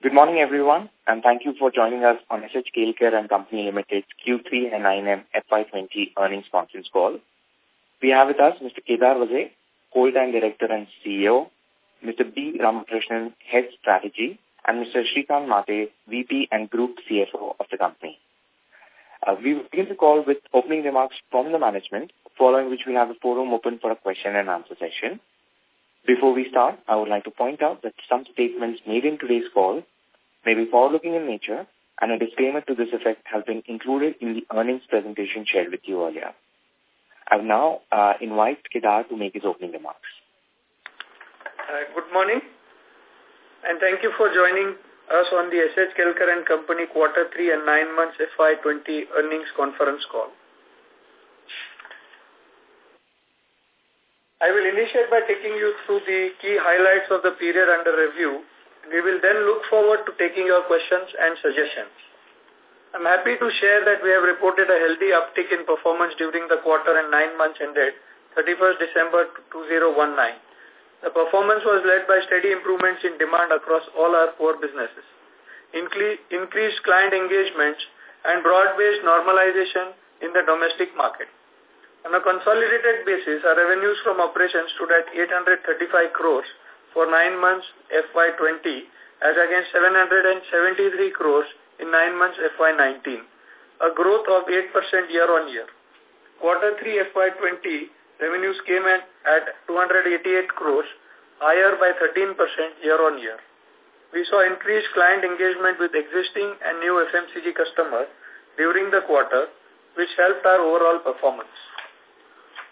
Good morning, everyone, and thank you for joining us on SH Kelkar and Company Limited's Q3 and 9M FY20 earnings conference call. We have with us Mr. Kedar Vaze, Whole-Time Director and CEO, Mr. B. Ramakrishnan, Head Strategy, and Mr. Shrikant Mate, VP and Group CFO of the company. Uh, we will begin the call with opening remarks from the management, following which we have a forum open for a question and answer session. Before we start, I would like to point out that some statements made in today's call may be forward-looking in nature, and a disclaimer to this effect has been included in the earnings presentation shared with you earlier. I will now uh, invite Kedar to make his opening remarks. Uh, good morning, and thank you for joining us on the SH Kelkar and Company Quarter 3 and 9 months FY20 earnings conference call. I will initiate by taking you through the key highlights of the period under review. We will then look forward to taking your questions and suggestions. I'm happy to share that we have reported a healthy uptick in performance during the quarter and nine months ended 31st December 2019. The performance was led by steady improvements in demand across all our core businesses, increased client engagements, and broad-based normalization in the domestic market. On a consolidated basis, our revenues from operations stood at 835 crores for nine months FY20 as against 773 crores in nine months FY19, a growth of 8% year-on-year. Quarter 3 FY20 revenues came in at 288 crores, higher by 13% year-on-year. We saw increased client engagement with existing and new FMCG customers during the quarter, which helped our overall performance.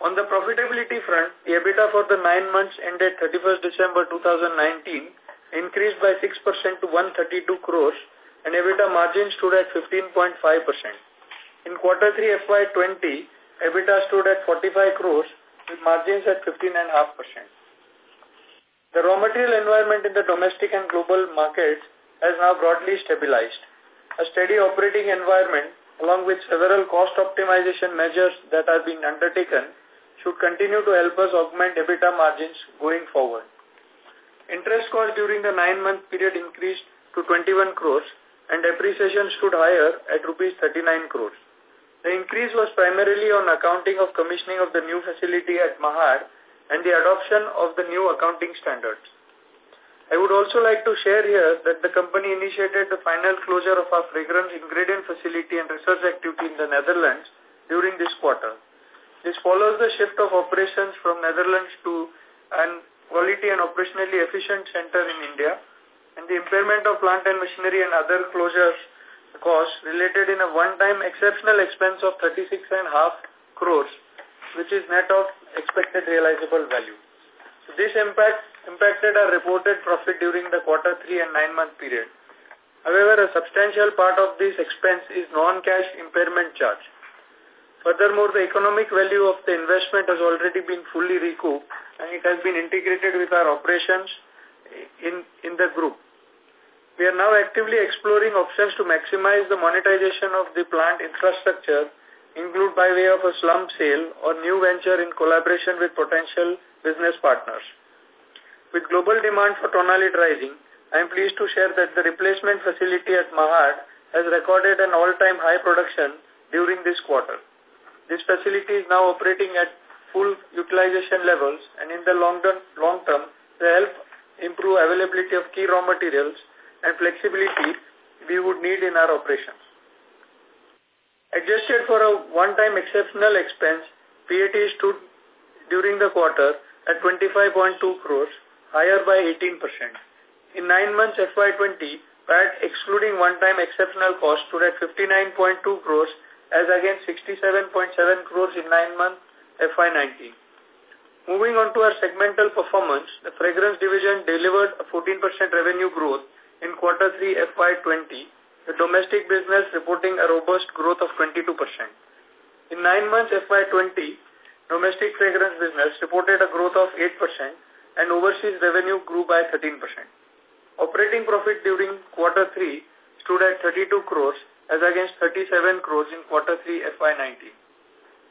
On the profitability front, the EBITDA for the nine months ended 31st December 2019 increased by 6% to 132 crores and EBITDA margin stood at 15.5%. In quarter 3 FY20, EBITDA stood at 45 crores with margins at 15.5%. The raw material environment in the domestic and global markets has now broadly stabilized. A steady operating environment along with several cost optimization measures that are being undertaken should continue to help us augment EBITDA margins going forward. Interest cost during the nine-month period increased to 21 crores and depreciation stood higher at rupees 39 crores. The increase was primarily on accounting of commissioning of the new facility at Mahad and the adoption of the new accounting standards. I would also like to share here that the company initiated the final closure of our fragrance ingredient facility and research activity in the Netherlands during this quarter. This follows the shift of operations from Netherlands to an quality and operationally efficient center in India and the impairment of plant and machinery and other closures costs related in a one-time exceptional expense of 36.5 crores, which is net of expected realizable value. So this impact impacted our reported profit during the quarter 3 and 9-month period. However, a substantial part of this expense is non-cash impairment charge. Furthermore, the economic value of the investment has already been fully recouped and it has been integrated with our operations in, in the group. We are now actively exploring options to maximize the monetization of the plant infrastructure, include by way of a slump sale or new venture in collaboration with potential business partners. With global demand for Tonalide rising, I am pleased to share that the replacement facility at Mahad has recorded an all-time high production during this quarter. This facility is now operating at full utilization levels and in the long term, long term will help improve availability of key raw materials and flexibility we would need in our operations. Adjusted for a one-time exceptional expense, PAT stood during the quarter at 25.2 crores, higher by 18%. In nine months FY20, PAT excluding one-time exceptional cost stood at 59.2 crores as against 67.7 crores in nine months FY19. Moving on to our segmental performance, the fragrance division delivered a 14% revenue growth in quarter 3 FY20, the domestic business reporting a robust growth of 22%. In nine months FY20, domestic fragrance business reported a growth of 8% and overseas revenue grew by 13%. Operating profit during quarter 3 stood at 32 crores as against 37 crores in quarter 3 FY19.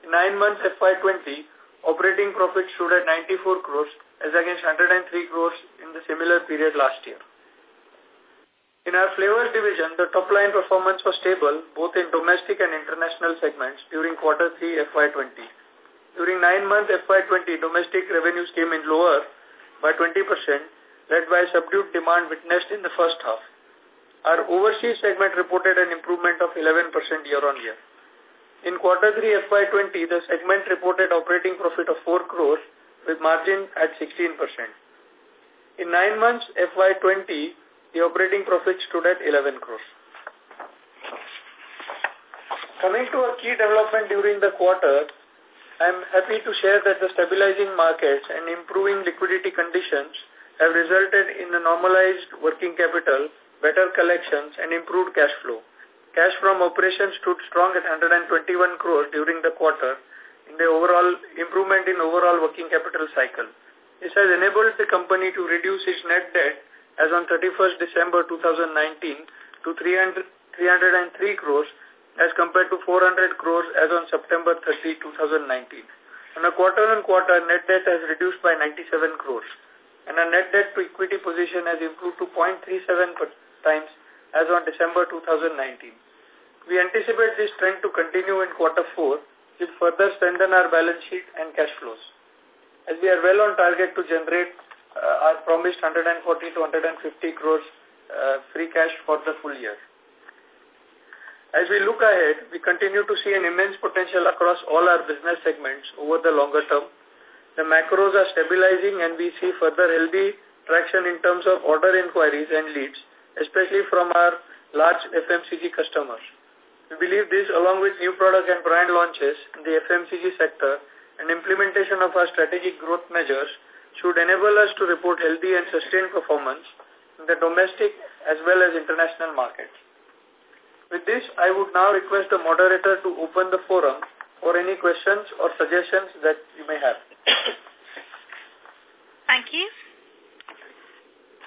In nine months FY20, operating profit stood at 94 crores as against 103 crores in the similar period last year. In our flavors division, the top line performance was stable both in domestic and international segments during quarter 3 FY20. During nine months FY20, domestic revenues came in lower by 20%, led by subdued demand witnessed in the first half. Our overseas segment reported an improvement of 11% year-on-year. In quarter 3 FY20, the segment reported operating profit of 4 crores with margin at 16%. In nine months FY20, the operating profit stood at 11 crores. Coming to a key development during the quarter, I am happy to share that the stabilizing markets and improving liquidity conditions have resulted in a normalized working capital, better collections, and improved cash flow. Cash from operations stood strong at 121 crores during the quarter in the overall improvement in overall working capital cycle. This has enabled the company to reduce its net debt as on 31st December 2019 to 300, 303 crores as compared to 400 crores as on September 30, 2019. On a quarter-on-quarter, -quarter, net debt has reduced by 97 crores and our net debt to equity position has improved to 0.37 times as on December 2019. We anticipate this trend to continue in quarter four, which further strengthen our balance sheet and cash flows. As we are well on target to generate uh, are promised 140 to 150 crores uh, free cash for the full year. As we look ahead, we continue to see an immense potential across all our business segments over the longer term. The macros are stabilizing and we see further healthy traction in terms of order inquiries and leads, especially from our large FMCG customers. We believe this, along with new product and brand launches in the FMCG sector and implementation of our strategic growth measures, should enable us to report healthy and sustained performance in the domestic as well as international markets. With this, I would now request the moderator to open the forum for any questions or suggestions that you may have. Thank you.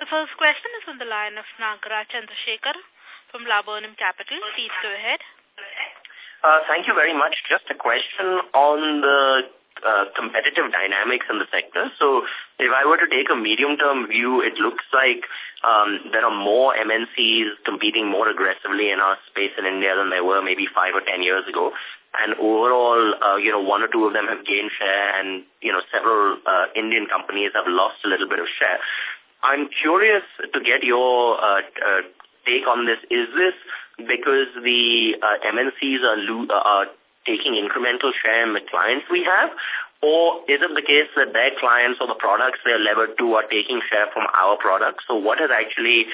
The first question is on the line of Nagaraj Chandrasekhar from Laburnum Capital. Please go ahead. Uh, thank you very much. Just a question on the uh, competitive dynamics in the sector. So if I were to take a medium-term view, it looks like um, there are more MNCs competing more aggressively in our space in India than there were maybe five or ten years ago. And overall, uh, you know, one or two of them have gained share and, you know, several uh, Indian companies have lost a little bit of share. I'm curious to get your uh, uh, take on this. Is this because the uh, MNCs are, uh, are taking incremental share in the clients we have? Or is it the case that their clients or the products they're levered to are taking share from our products? So what has actually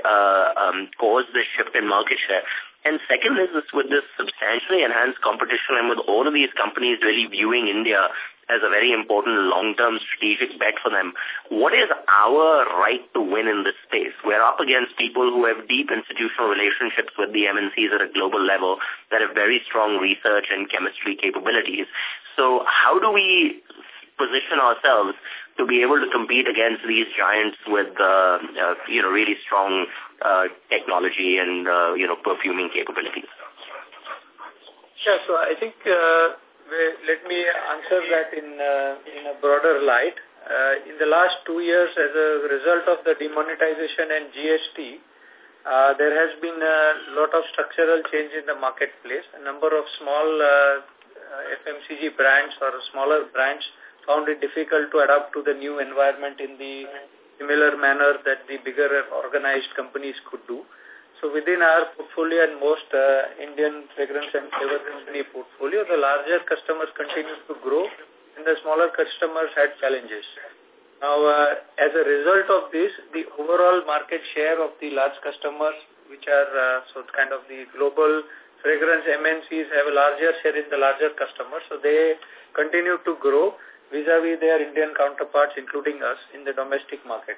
uh, um, caused this shift in market share? And second is this, with this substantially enhanced competition and with all of these companies really viewing India as a very important long-term strategic bet for them. What is our right to win in this space? We're up against people who have deep institutional relationships with the MNCs at a global level that have very strong research and chemistry capabilities. So how do we position ourselves to be able to compete against these giants with, uh, uh, you know, really strong uh, technology and, uh, you know, perfuming capabilities? Yeah, so I think uh, let me answer that in, uh, in a broader light. Uh, in the last two years, as a result of the demonetization and GST, uh, there has been a lot of structural change in the marketplace. A number of small uh, FMCG brands or smaller brands found it difficult to adapt to the new environment in the similar manner that the bigger organized companies could do. So within our portfolio and most uh, Indian fragrance and flavor company portfolio, the larger customers continue to grow and the smaller customers had challenges. Now, uh, as a result of this, the overall market share of the large customers, which are uh, so kind of the global fragrance MNCs have a larger share in the larger customers, so they continue to grow. vis-a-vis -vis their Indian counterparts, including us, in the domestic market.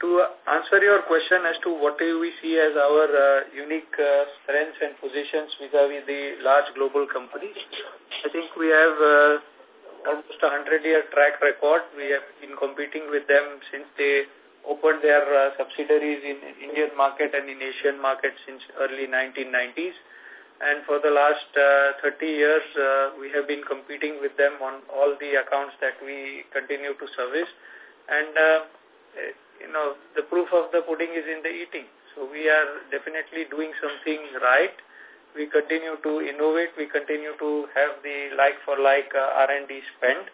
To answer your question as to what do we see as our uh, unique uh, strengths and positions vis-a-vis -vis the large global companies, I think we have uh, almost a 100-year track record. We have been competing with them since they opened their uh, subsidiaries in Indian market and in Asian market since early 1990s. And for the last uh, 30 years, uh, we have been competing with them on all the accounts that we continue to service. And, uh, you know, the proof of the pudding is in the eating. So we are definitely doing something right. We continue to innovate. We continue to have the like-for-like -like, uh, R&D spend.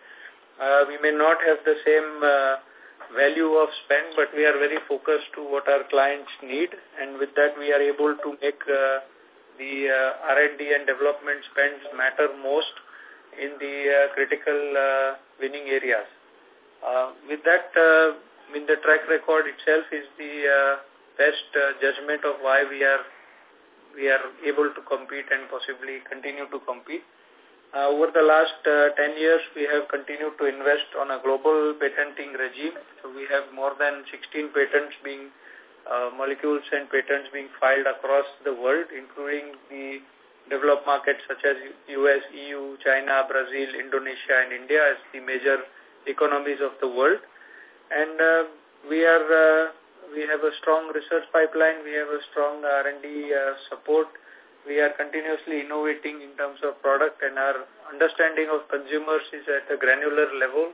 Uh, we may not have the same uh, value of spend, but we are very focused to what our clients need. And with that, we are able to make uh, the uh, R&D and development spends matter most in the uh, critical uh, winning areas. Uh, with that, uh, I mean, the track record itself is the uh, best uh, judgment of why we are we are able to compete and possibly continue to compete. Uh, over the last uh, 10 years, we have continued to invest on a global patenting regime. So we have more than 16 patents being uh, molecules and patents being filed across the world, including the developed markets such as US, EU, China, Brazil, Indonesia, and India as the major economies of the world. And uh, we are uh, we have a strong research pipeline, we have a strong R&D uh, support. We are continuously innovating in terms of product and our understanding of consumers is at a granular level,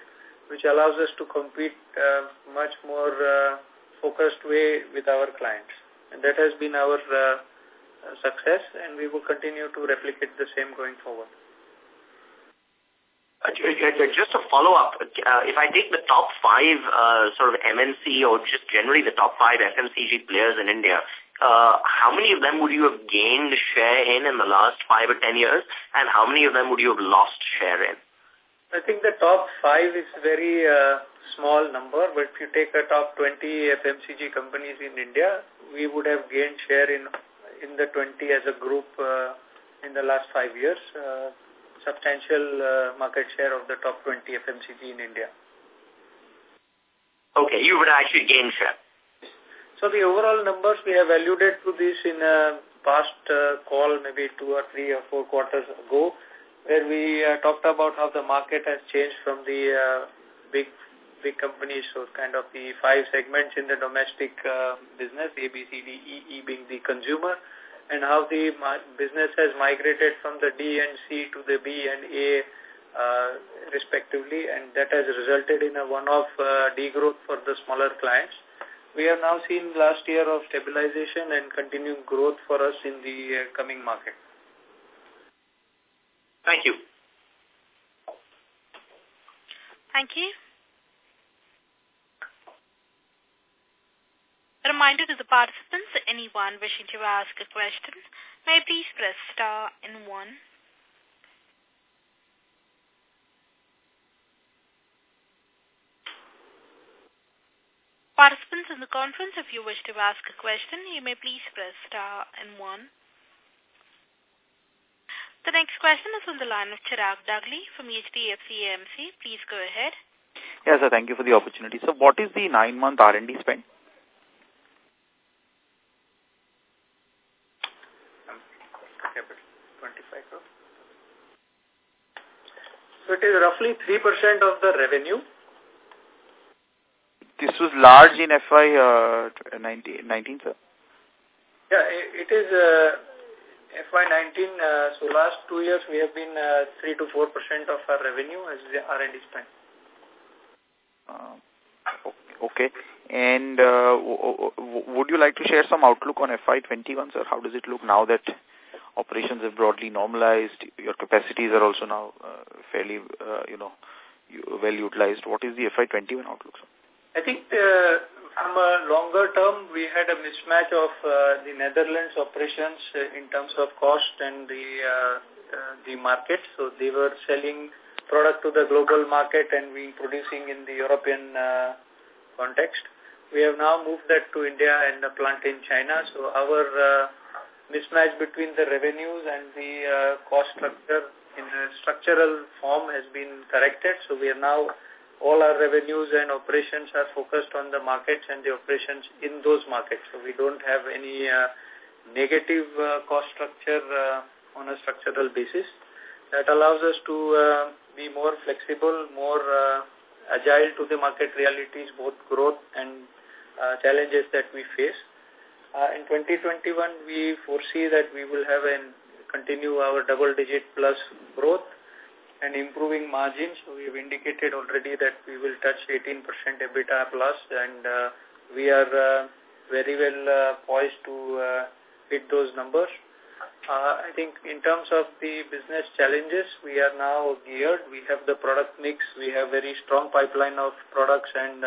which allows us to compete uh, much more uh, focused way with our clients. And that has been our uh, success and we will continue to replicate the same going forward. Uh, just a follow-up, uh, if I take the top five uh, sort of MNC or just generally the top five FMCG players in India, uh, how many of them would you have gained share in in the last five or ten years, and how many of them would you have lost share in? I think the top five is very uh, small number, but if you take the top 20 FMCG companies in India, we would have gained share in in the 20 as a group uh, in the last five years, uh, substantial uh, market share of the top 20 FMCG in India. Okay, you would actually gain share. So the overall numbers, we have alluded to this in a past uh, call, maybe two or three or four quarters ago, where we uh, talked about how the market has changed from the uh, big big companies, so kind of the five segments in the domestic uh, business, A, B, C, D, E, E being the consumer, and how the business has migrated from the D and C to the B and A uh, respectively, and that has resulted in a one-off uh, degrowth for the smaller clients. We have now seen last year of stabilization and continued growth for us in the uh, coming market. Thank you. Thank you. A reminder to the participants, anyone wishing to ask a question, may please press star and one. Participants in the conference, if you wish to ask a question, you may please press star and one. The next question is on the line of Chirag Dagli from HDFC AMC. Please go ahead. Yes, sir. Thank you for the opportunity. So what is the nine-month R&D spend? So it is roughly 3% of the revenue. This was large in FY uh, 19, 19, sir? Yeah, it is uh, FY19. Uh, so last two years we have been uh, 3 to 4% of our revenue as the R&D spend. Uh, okay. And uh, would you like to share some outlook on FY21, sir? How does it look now that operations have broadly normalized, your capacities are also now uh, fairly, uh, you know, well utilized. What is the FY21 outlook? I think uh, from a longer term, we had a mismatch of uh, the Netherlands operations uh, in terms of cost and the uh, uh, the market. So they were selling product to the global market and we producing in the European uh, context. We have now moved that to India and the plant in China. So our mismatch between the revenues and the uh, cost structure in a structural form has been corrected. So we are now, all our revenues and operations are focused on the markets and the operations in those markets. So we don't have any uh, negative uh, cost structure uh, on a structural basis. That allows us to uh, be more flexible, more uh, agile to the market realities, both growth and uh, challenges that we face. Uh, in 2021, we foresee that we will have and continue our double-digit plus growth and improving margins. So we have indicated already that we will touch 18% EBITDA plus and uh, we are uh, very well uh, poised to uh, hit those numbers. Uh, I think in terms of the business challenges, we are now geared. We have the product mix. We have very strong pipeline of products and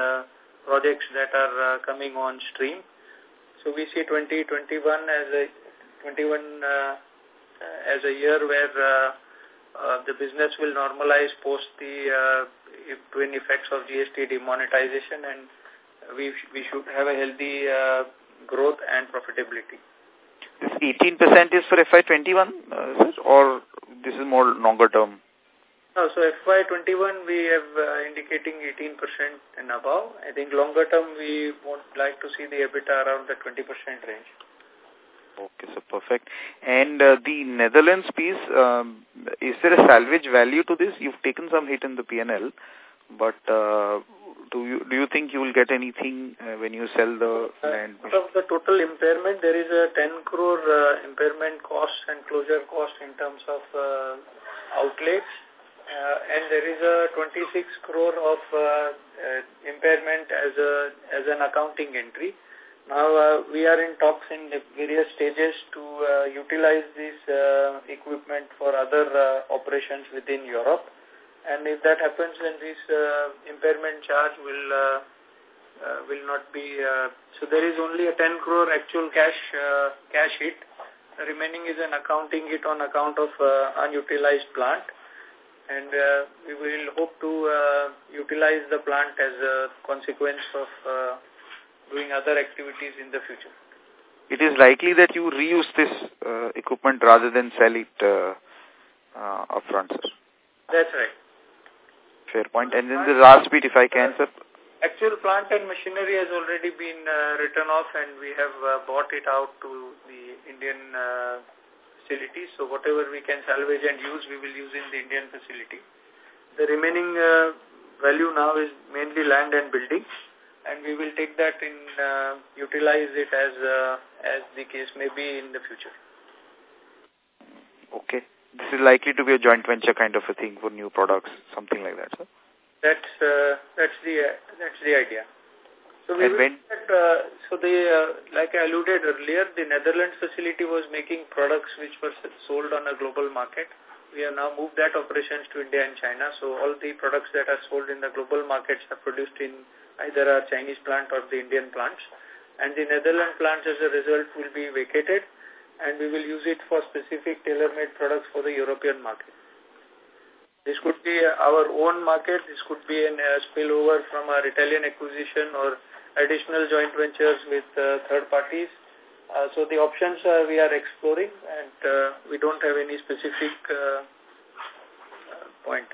projects that are coming on stream. So we see 2021 as a 21 uh, as a year where uh, uh, the business will normalize post the uh, twin effects of GST demonetization and we, we should have a healthy uh, growth and profitability. This 18% is for FY21, uh, or this is more longer term? No, so FY21 we have uh, indicating 18% and above. I think longer term we would like to see the EBITDA around the 20% range. Okay, so perfect. And uh, the Netherlands piece, um, is there a salvage value to this? You've taken some hit in the PNL, but uh, do you do you think you will get anything uh, when you sell the uh, land? Out of the total impairment, there is a 10 crore uh, impairment cost and closure cost in terms of uh, outlets. Uh, and there is a 26 crore of uh, uh, impairment as a as an accounting entry. Now uh, we are in talks in various stages to uh, utilize this uh, equipment for other operations within Europe. And if that happens, then this impairment charge will will not be. So there is only a 10 crore actual cash cash hit. The remaining is an accounting hit on account of unutilized plant. And uh, we will hope to uh, utilize the plant as a consequence of uh, doing other activities in the future. It is likely that you reuse this uh, equipment rather than sell it uh, uh, upfront, sir. That's right. Fair point. And then the last bit, if I can, sir. Actual plant and machinery has already been uh, written off and we have uh, bought it out to the Indian uh, facilities. So whatever we can salvage and use, we will use in the Indian facility. The remaining uh, value now is mainly land and buildings and we will take that in, uh, utilize it as, uh, as the case may be in the future. Okay this is likely to be a joint venture kind of a thing for new products, something like that, sir? That's uh, that's the uh, that's the idea. So we and when, that, uh, so the uh, like I alluded earlier, the Netherlands facility was making products which were sold on a global market. We have now moved that operations to India and China. So all the products that are sold in the global markets are produced in either our Chinese plant or the Indian plants. And the Netherlands plants as a result will be vacated and we will use it for specific tailor-made products for the European market. This could be our own market, this could be a uh, spillover from our Italian acquisition or additional joint ventures with uh, third parties. Uh, so the options uh, we are exploring and uh, we don't have any specific uh, point.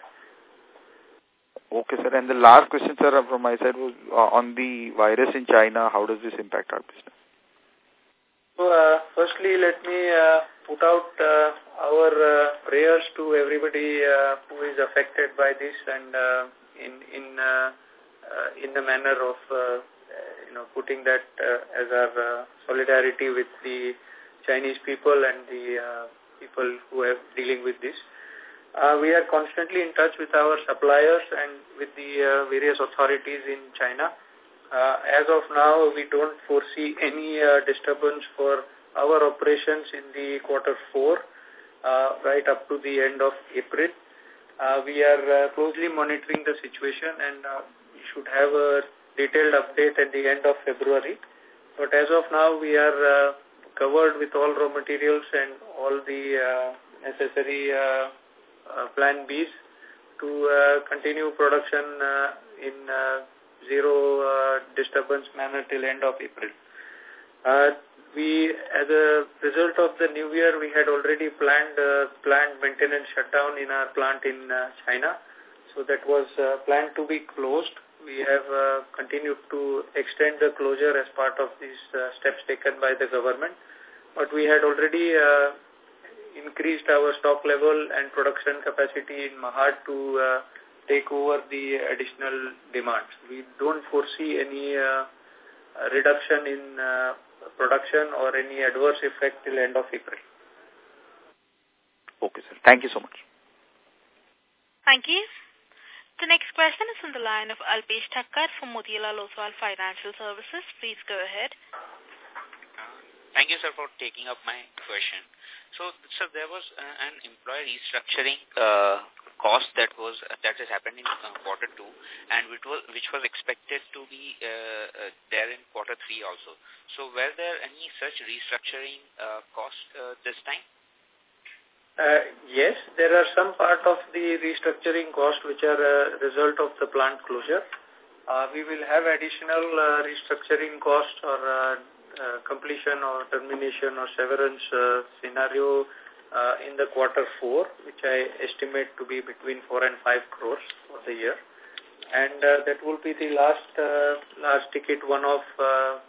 Okay, sir. And the last question, sir, from my side was on the virus in China. How does this impact our business? So, uh, firstly, let me uh, put out uh, our uh, prayers to everybody uh, who is affected by this and uh, in in uh, uh, in the manner of uh, you know putting that uh, as our uh, solidarity with the Chinese people and the uh, people who are dealing with this. Uh, we are constantly in touch with our suppliers and with the uh, various authorities in China uh, as of now, we don't foresee any uh, disturbance for our operations in the quarter four, uh, right up to the end of April. Uh, we are uh, closely monitoring the situation and uh, we should have a detailed update at the end of February. But as of now, we are uh, covered with all raw materials and all the uh, necessary uh, uh, plan Bs to uh, continue production uh, in zero disturbance manner till end of April. We, as a result of the new year, we had already planned planned maintenance shutdown in our plant in China. So that was planned to be closed. We have uh, continued to extend the closure as part of these uh, steps taken by the government. But we had already uh, increased our stock level and production capacity in Mahad to uh, take over the additional demands. We don't foresee any uh, reduction in uh, production or any adverse effect till end of April. Okay, sir. Thank you so much. Thank you. The next question is on the line of Alpesh Thakkar from Motilal Oswal Financial Services. Please go ahead. Thank you, sir, for taking up my question. So, sir, there was uh, an employee restructuring uh, cost that was uh, that has happened in uh, quarter two, and which was which was expected to be uh, uh, there in quarter three also. So, were there any such restructuring cost this time? Uh, yes, there are some part of the restructuring cost which are a result of the plant closure. Uh, we will have additional uh, restructuring cost or uh, uh, completion or termination or severance uh, scenario in the quarter four, which I estimate to be between four and five crores for the year. And that will be the last last ticket one of uh,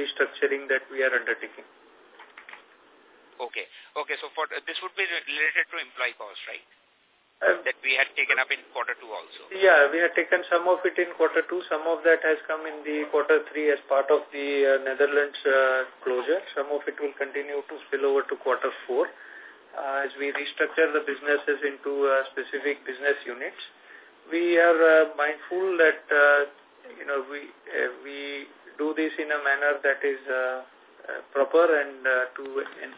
restructuring that we are undertaking. Okay. Okay. So for uh, this would be related to employee costs, right? Uh, that we had taken up in quarter two also. Yeah, we had taken some of it in quarter two. Some of that has come in the quarter three as part of the uh, Netherlands uh, closure. Some of it will continue to spill over to quarter four uh, as we restructure the businesses into uh, specific business units. We are uh, mindful that uh, you know we uh, we do this in a manner that is proper and uh, to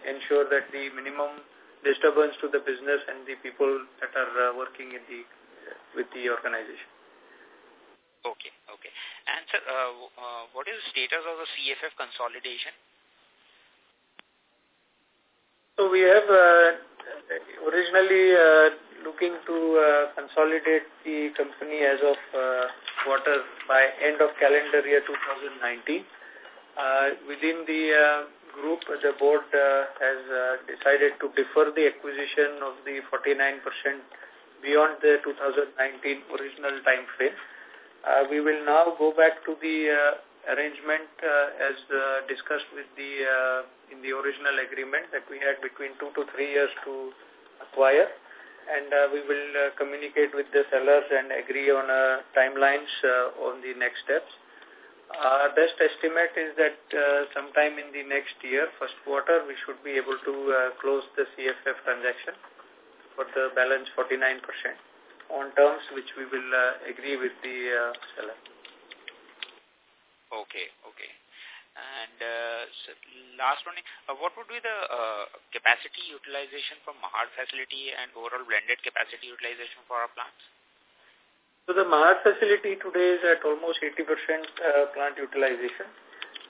ensure that the minimum disturbance to the business and the people that are uh, working in the with the organization. Okay, okay. And sir, uh, uh, what is the status of the CFF consolidation? So we have uh, originally uh, looking to uh, consolidate the company as of uh, quarter by end of calendar year 2019. Uh, within the uh, group, the board uh, has decided to defer the acquisition of the 49% beyond the 2019 original time frame. We will now go back to the arrangement as discussed with the in the original agreement that we had between two to three years to acquire and uh, we will uh, communicate with the sellers and agree on uh, timelines on the next steps. Our best estimate is that uh, sometime in the next year, first quarter, we should be able to uh, close the CFF transaction for the balance 49% on terms which we will uh, agree with the uh, seller. Okay, okay. And uh, last one, uh, what would be the uh, capacity utilization from Mahad facility and overall blended capacity utilization for our plants? So the Mahad facility today is at almost 80% uh, plant utilization.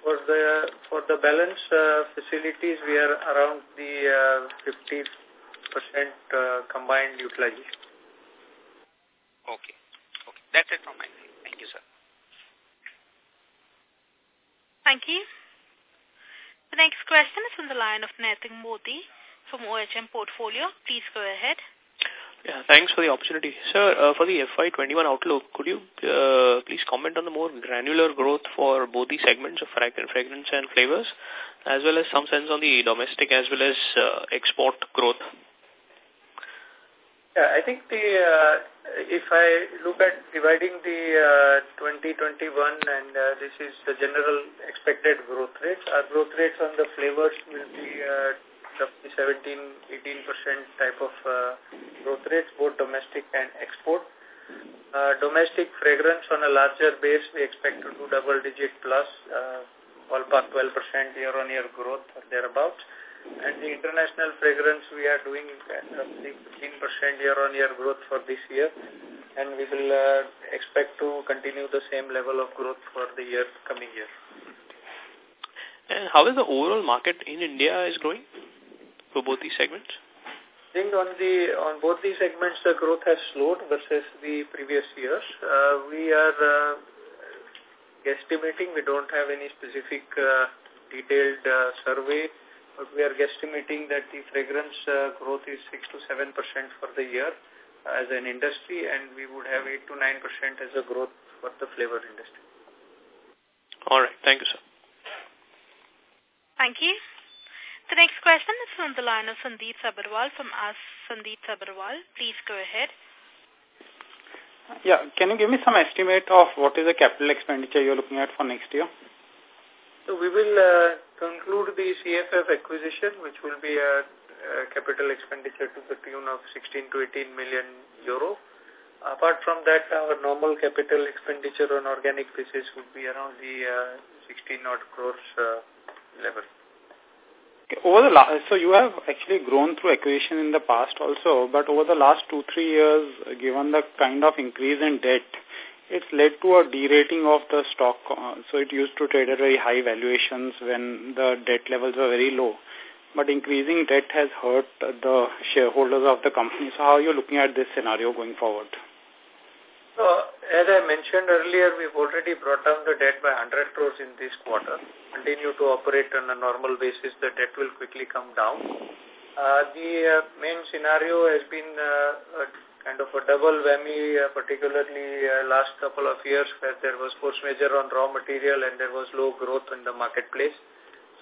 For the for the balance uh, facilities, we are around the uh, 50% uh, combined utilization. Okay. Okay. That's it from my side. Thank you, sir. Thank you. The next question is from the line of Naitik Modi from OHM Portfolio. Please go ahead. Yeah, thanks for the opportunity. Sir, uh, for the FY21 outlook, could you uh, please comment on the more granular growth for both the segments of fragrance and flavors, as well as some sense on the domestic as well as uh, export growth? Yeah, I think the uh, if I look at dividing the uh, 2021 and uh, this is the general expected growth rates, our growth rates on the flavors will be roughly 17-18% type of uh, growth rates, both domestic and export. Uh, domestic fragrance on a larger base, we expect to do double-digit plus, uh, ballpark 12% year-on-year growth or thereabouts. And the international fragrance, we are doing roughly 15% year-on-year growth for this year. And we will uh, expect to continue the same level of growth for the year coming year. And how is the overall market in India is growing? For both these segments? I think on the on both these segments, the growth has slowed versus the previous years. Uh, we are uh, guesstimating. We don't have any specific uh, detailed uh, survey, but we are guesstimating that the fragrance uh, growth is 6 to 7% for the year as an industry, and we would have 8 to 9% as a growth for the flavor industry. All right. Thank you, sir. Thank you. The next question is from the line of Sandeep Sabharwal from us, Sandeep Sabharwal. Please go ahead. Yeah, can you give me some estimate of what is the capital expenditure you're looking at for next year? So we will uh, conclude the CFF acquisition, which will be a, a, capital expenditure to the tune of 16 to 18 million euro. Apart from that, our normal capital expenditure on organic basis would be around the uh, 16 odd crores uh, level. Over the last, so you have actually grown through acquisition in the past also, but over the last two, three years, given the kind of increase in debt, it's led to a derating of the stock. Uh, so it used to trade at very high valuations when the debt levels were very low. But increasing debt has hurt the shareholders of the company. So how are you looking at this scenario going forward? So, as I mentioned earlier, we've already brought down the debt by 100 crores in this quarter. Continue to operate on a normal basis, the debt will quickly come down. Uh, the uh, main scenario has been uh, kind of a double whammy, uh, particularly uh, last couple of years where there was force majeure on raw material and there was low growth in the marketplace.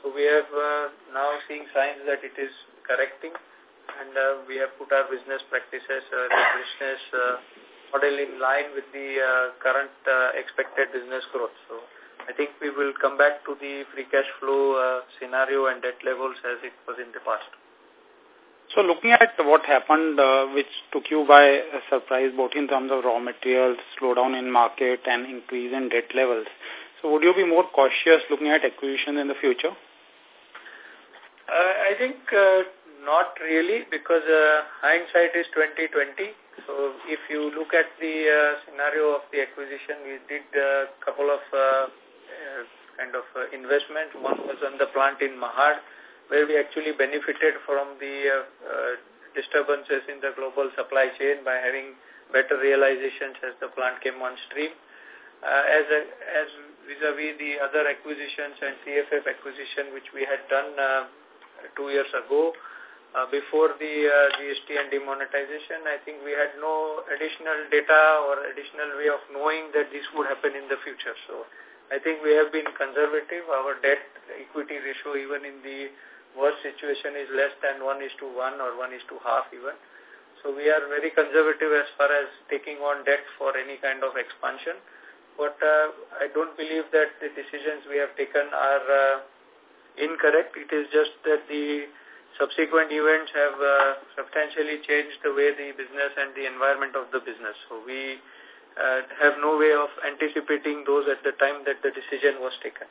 So we have uh, now seeing signs that it is correcting and uh, we have put our business practices, uh, business uh, model in line with the uh, current uh, expected business growth. So I think we will come back to the free cash flow uh, scenario and debt levels as it was in the past. So looking at what happened, uh, which took you by surprise both in terms of raw materials, slowdown in market and increase in debt levels. So would you be more cautious looking at acquisition in the future? Uh, I think uh, not really because uh, hindsight is 2020 so if you look at the uh, scenario of the acquisition, we did a couple of uh, uh, kind of investment. One was on the plant in Mahad, where we actually benefited from the disturbances in the global supply chain by having better realizations as the plant came on stream. Uh, as a, as vis-a-vis -vis the other acquisitions and CFF acquisition which we had done uh, two years ago, uh, before the uh, GST and demonetization, I think we had no additional data or additional way of knowing that this would happen in the future. So I think we have been conservative. Our debt equity ratio even in the worst situation is less than 1 is to 1 or 1 is to half even. So we are very conservative as far as taking on debt for any kind of expansion. But uh, I don't believe that the decisions we have taken are uh, incorrect. It is just that the subsequent events have uh, substantially changed the way the business and the environment of the business. So we uh, have no way of anticipating those at the time that the decision was taken.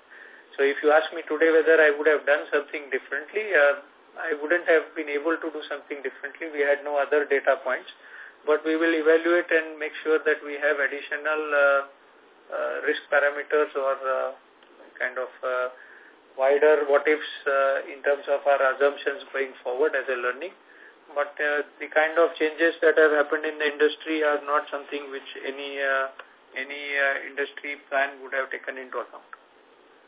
So if you ask me today whether I would have done something differently, uh, I wouldn't have been able to do something differently. We had no other data points. But we will evaluate and make sure that we have additional uh, uh, risk parameters or uh, kind of wider what-ifs uh, in terms of our assumptions going forward as a learning. But uh, the kind of changes that have happened in the industry are not something which any uh, any uh, industry plan would have taken into account.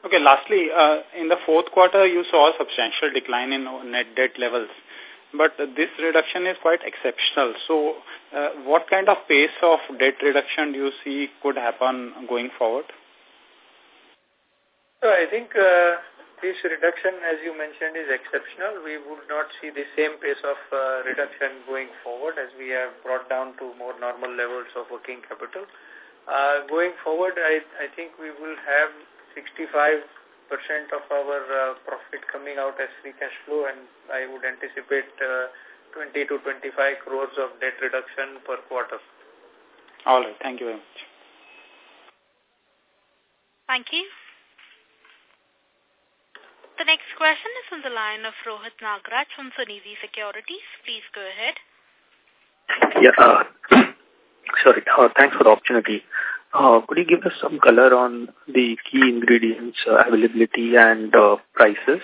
Okay, lastly, uh, in the fourth quarter, you saw a substantial decline in net debt levels. But this reduction is quite exceptional. So uh, what kind of pace of debt reduction do you see could happen going forward? So I think uh, this reduction, as you mentioned, is exceptional. We would not see the same pace of uh, reduction going forward as we have brought down to more normal levels of working capital. Uh, going forward, I, I think we will have 65% of our uh, profit coming out as free cash flow and I would anticipate uh, 20 to 25 crores of debt reduction per quarter. All right. Thank you very much. Thank you. The next question is on the line of Rohit Nagraj from Sunidhi Securities. Please go ahead. Yeah, uh, sorry. Uh, thanks for the opportunity. Uh, could you give us some color on the key ingredients, uh, availability and uh, prices,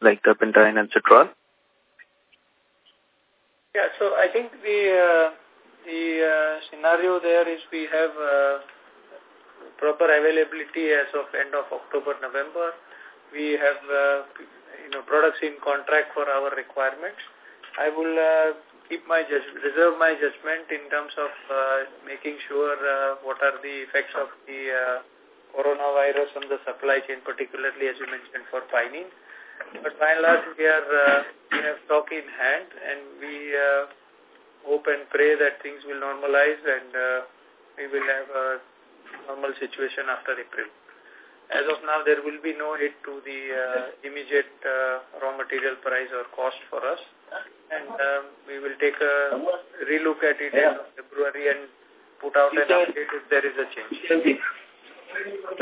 like turpentine and citral? Yeah, so I think the uh, the uh, scenario there is we have uh, proper availability as of end of October, November we have uh, you know products in contract for our requirements. I will uh, keep my reserve my judgment in terms of uh, making sure uh, what are the effects of the uh, coronavirus on the supply chain, particularly as you mentioned for pinene. But by and large, we are uh, we have stock in hand, and we uh, hope and pray that things will normalize and uh, we will have a normal situation after April. As of now, there will be no hit to the uh, immediate uh, raw material price or cost for us. And um, we will take a relook at it in February and put out an update if there is a change.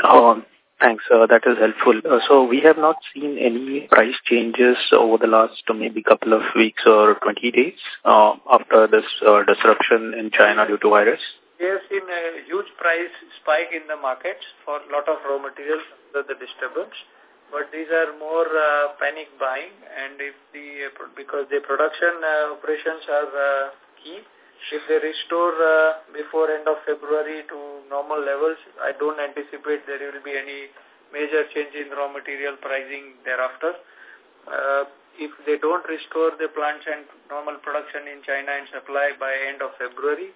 Um, thanks, uh, that is helpful. Uh, so we have not seen any price changes over the last uh, maybe couple of weeks or 20 days uh, after this uh, disruption in China due to virus? We have seen a huge price spike in the markets for a lot of raw materials under the disturbance. But these are more uh, panic buying and if the because the production uh, operations are uh, key, if they restore uh, before end of February to normal levels, I don't anticipate there will be any major change in raw material pricing thereafter. Uh, if they don't restore the plants and normal production in China and supply by end of February,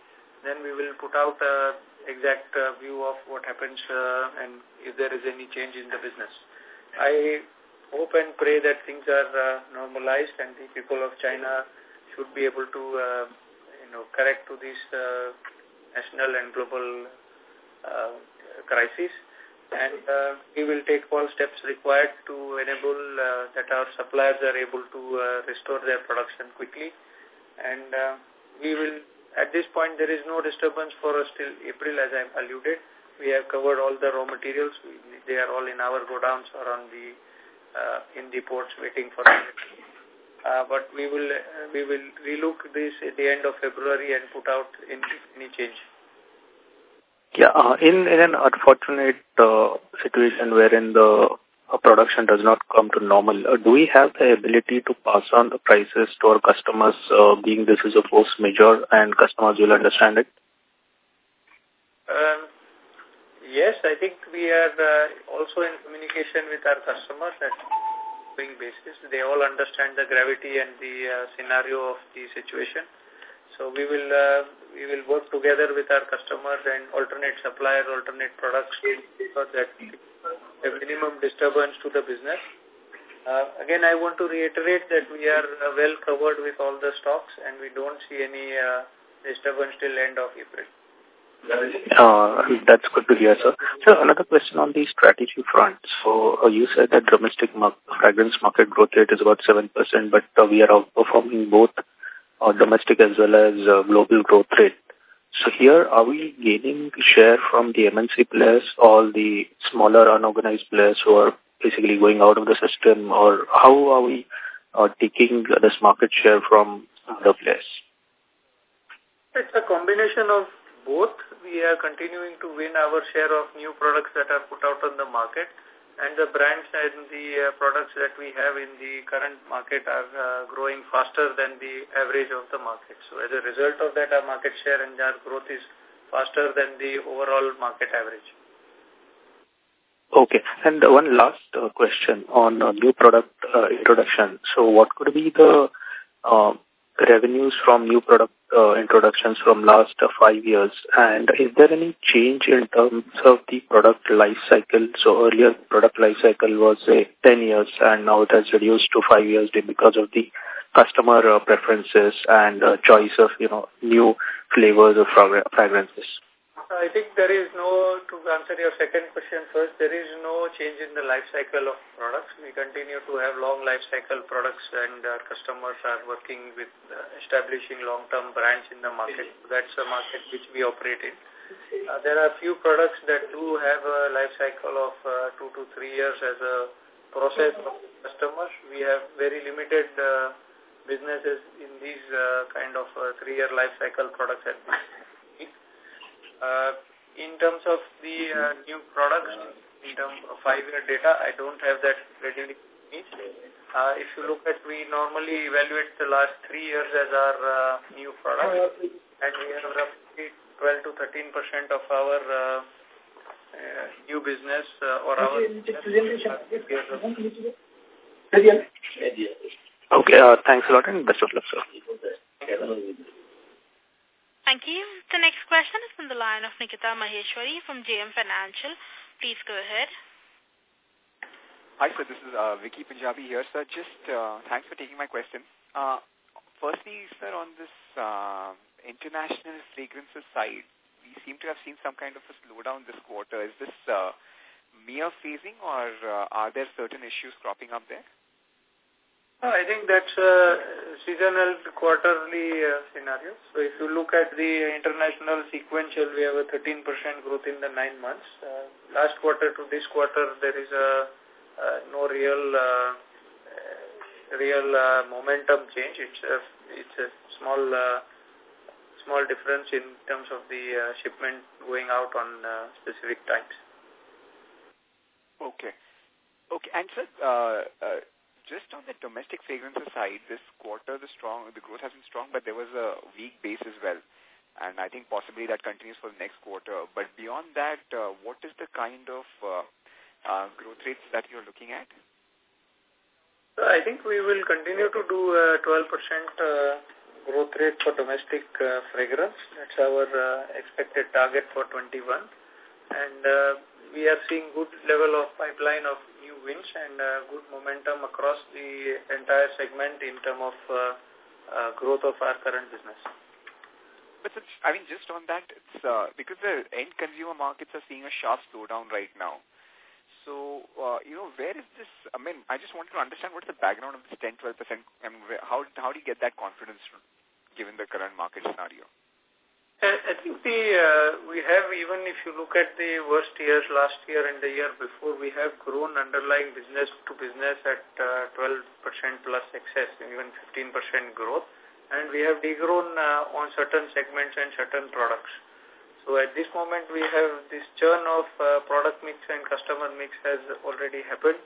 then we will put out a exact uh, view of what happens uh, and if there is any change in the business. I hope and pray that things are uh, normalized and the people of China should be able to, uh, you know, correct to this uh, national and global uh, crisis. And uh, we will take all steps required to enable uh, that our suppliers are able to uh, restore their production quickly. And uh, we will at this point, there is no disturbance for us till April, as I alluded. We have covered all the raw materials. They are all in our godowns or on the uh, in the ports waiting for us. Uh, but we will uh, we will relook this at the end of February and put out any, any change. Yeah, uh, in, in an unfortunate uh, situation wherein the production does not come to normal, uh, do we have the ability to pass on the prices to our customers, uh, being this is a force majeure and customers will understand it? Um, yes, I think we are uh, also in communication with our customers at going basis. They all understand the gravity and the uh, scenario of the situation. So we will uh, we will work together with our customers and alternate suppliers, alternate products so that a minimum disturbance to the business. Uh, again, I want to reiterate that we are uh, well covered with all the stocks and we don't see any uh, disturbance till end of April. Uh, that's good to hear, sir. So another question on the strategy front. So uh, you said that domestic mar fragrance market growth rate is about 7%, but uh, we are outperforming both uh, domestic as well as uh, global growth rate. So here, are we gaining share from the MNC players or the smaller unorganized players who are basically going out of the system or how are we uh, taking this market share from other players? It's a combination of both. We are continuing to win our share of new products that are put out on the market and the brands and the uh, products that we have in the current market are uh, growing faster than the average of the market. So as a result of that, our market share and our growth is faster than the overall market average. Okay. And one last uh, question on new product introduction. So what could be the revenues from new product uh, introductions from last uh, five years? And is there any change in terms of the product life cycle? So earlier product life cycle was uh, 10 years and now it has reduced to five years because of the customer uh, preferences and uh, choice of, you know, new flavors of fragrances. I think there is no, to answer your second question first, there is no change in the life cycle of products. We continue to have long life cycle products and our customers are working with uh, establishing long-term brands in the market. That's a market which we operate in. Uh, there are few products that do have a life cycle of uh, two to three years as a process of customers. We have very limited uh, businesses in these uh, kind of uh, three-year life cycle products at uh, in terms of the uh, new products, in terms of five-year data, I don't have that readily uh, if you look at, we normally evaluate the last three years as our uh, new product, and we have roughly 12 to 13 percent of our uh, uh, new new business uh, or our... Okay, uh, thanks a lot and best of luck, sir. Thank you. The next question is from the line of Nikita Maheshwari from JM Financial. Please go ahead. Hi, sir. This is uh, Vicky Punjabi here, sir. Just uh, thanks for taking my question. Uh, firstly, sir, on this uh, international fragrances side, we seem to have seen some kind of a slowdown this quarter. Is this uh, mere phasing or uh, are there certain issues cropping up there? I think that's a seasonal quarterly uh, scenario. So if you look at the international sequential, we have a 13% growth in the nine months. Uh, last quarter to this quarter, there is a uh, no real uh, real uh, momentum change. It's a it's a small uh, small difference in terms of the uh, shipment going out on uh, specific times. Okay. Okay. And sir, uh, uh, just on the domestic fragrances side, this quarter the strong the growth has been strong, but there was a weak base as well. And I think possibly that continues for the next quarter. But beyond that, uh, what is the kind of uh, uh, growth rates that you're looking at? I think we will continue to do a 12% uh, growth rate for domestic uh, fragrance. That's our uh, expected target for 21. And uh, we are seeing good level of pipeline of wins and uh, good momentum across the entire segment in terms of uh, uh, growth of our current business. But I mean, just on that, it's because the end consumer markets are seeing a sharp slowdown right now. So, uh, you know, where is this, I mean, I just wanted to understand what's the background of this 10-12%, I mean, how, how do you get that confidence given the current market scenario? I think the uh, we have, even if you look at the worst years last year and the year before, we have grown underlying business to business at 12% uh, plus excess, even 15% growth. And we have degrown uh, on certain segments and certain products. So at this moment, we have this churn of uh, product mix and customer mix has already happened.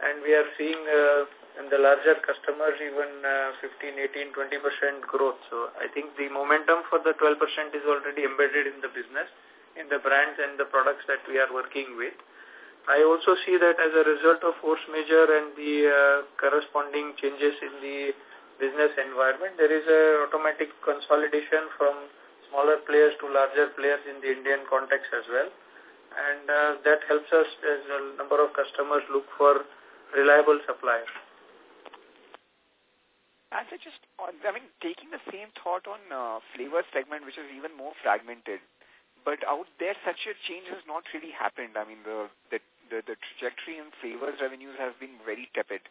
And we are seeing uh, in the larger customers even uh, 15, 18, 20% growth. So I think the momentum for the 12% is already embedded in the business, in the brands and the products that we are working with. I also see that as a result of force majeure and the uh, corresponding changes in the business environment, there is a automatic consolidation from smaller players to larger players in the Indian context as well. And uh, that helps us as a number of customers look for reliable suppliers. And so just, on, I mean, taking the same thought on uh, flavor segment, which is even more fragmented, but out there such a change has not really happened. I mean, the, the, the, the trajectory in flavors revenues has been very tepid.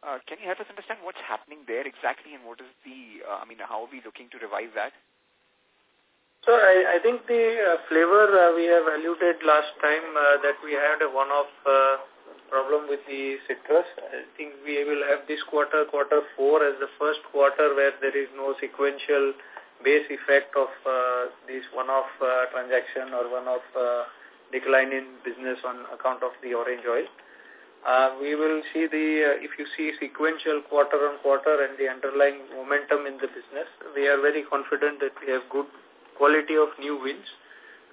Uh, can you help us understand what's happening there exactly and what is the, uh, I mean, how are we looking to revive that? So I, I think the uh, flavor uh, we have alluded last time uh, that we had a one-off uh, problem with the citrus. I think we will have this quarter, quarter four as the first quarter where there is no sequential base effect of uh, this one-off uh, transaction or one-off uh, decline in business on account of the orange oil. Uh, we will see the, uh, if you see sequential quarter on quarter and the underlying momentum in the business, we are very confident that we have good quality of new wins.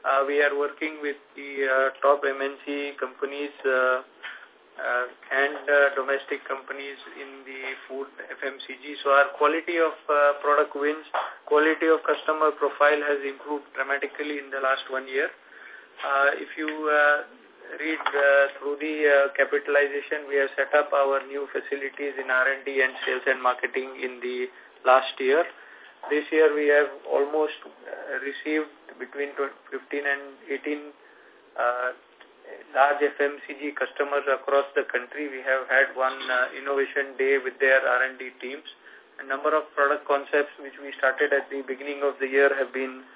Uh, we are working with the uh, top MNC companies uh, uh, and uh, domestic companies in the food FMCG. So our quality of uh, product wins, quality of customer profile has improved dramatically in the last one year. Uh, if you uh, read uh, through the uh, capitalization, we have set up our new facilities in R&D and sales and marketing in the last year. This year we have almost uh, received between 15 and 18 uh, large FMCG customers across the country. We have had one uh, innovation day with their R&D teams. A number of product concepts which we started at the beginning of the year have been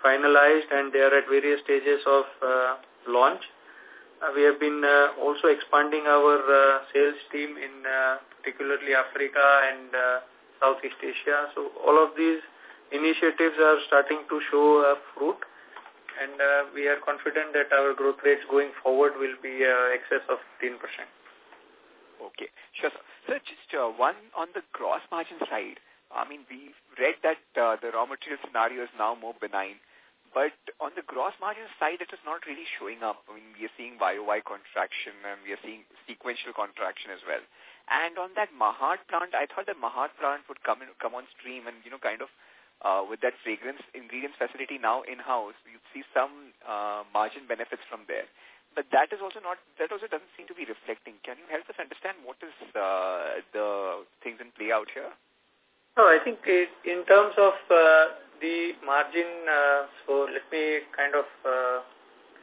finalized and they are at various stages of uh, launch. Uh, we have been uh, also expanding our uh, sales team in uh, particularly Africa and uh, Southeast Asia. So all of these initiatives are starting to show uh, fruit and uh, we are confident that our growth rates going forward will be uh, excess of 15%. Okay, sure. Sir, so just uh, one on the gross margin side. I mean, we read that uh, the raw material scenario is now more benign, but on the gross margin side, it is not really showing up. I mean, we are seeing YOY contraction and we are seeing sequential contraction as well. And on that Mahad plant, I thought the Mahad plant would come in, come on stream and, you know, kind of uh, with that fragrance ingredients facility now in-house, you'd see some uh, margin benefits from there. But that is also not, that also doesn't seem to be reflecting. Can you help us understand what is uh, the things in play out here? No, I think it, in terms of uh, the margin, uh, so let me kind of uh,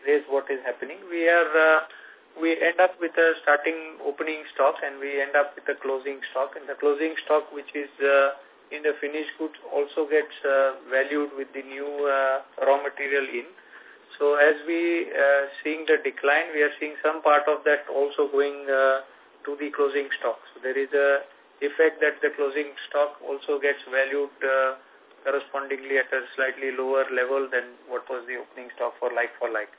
raise what is happening. We are, uh, we end up with a starting opening stock and we end up with a closing stock. And the closing stock, which is uh, in the finished goods, also gets uh, valued with the new uh, raw material in. So as we uh, seeing the decline, we are seeing some part of that also going uh, to the closing stock. So there is a effect that the closing stock also gets valued uh, correspondingly at a slightly lower level than what was the opening stock for like for like.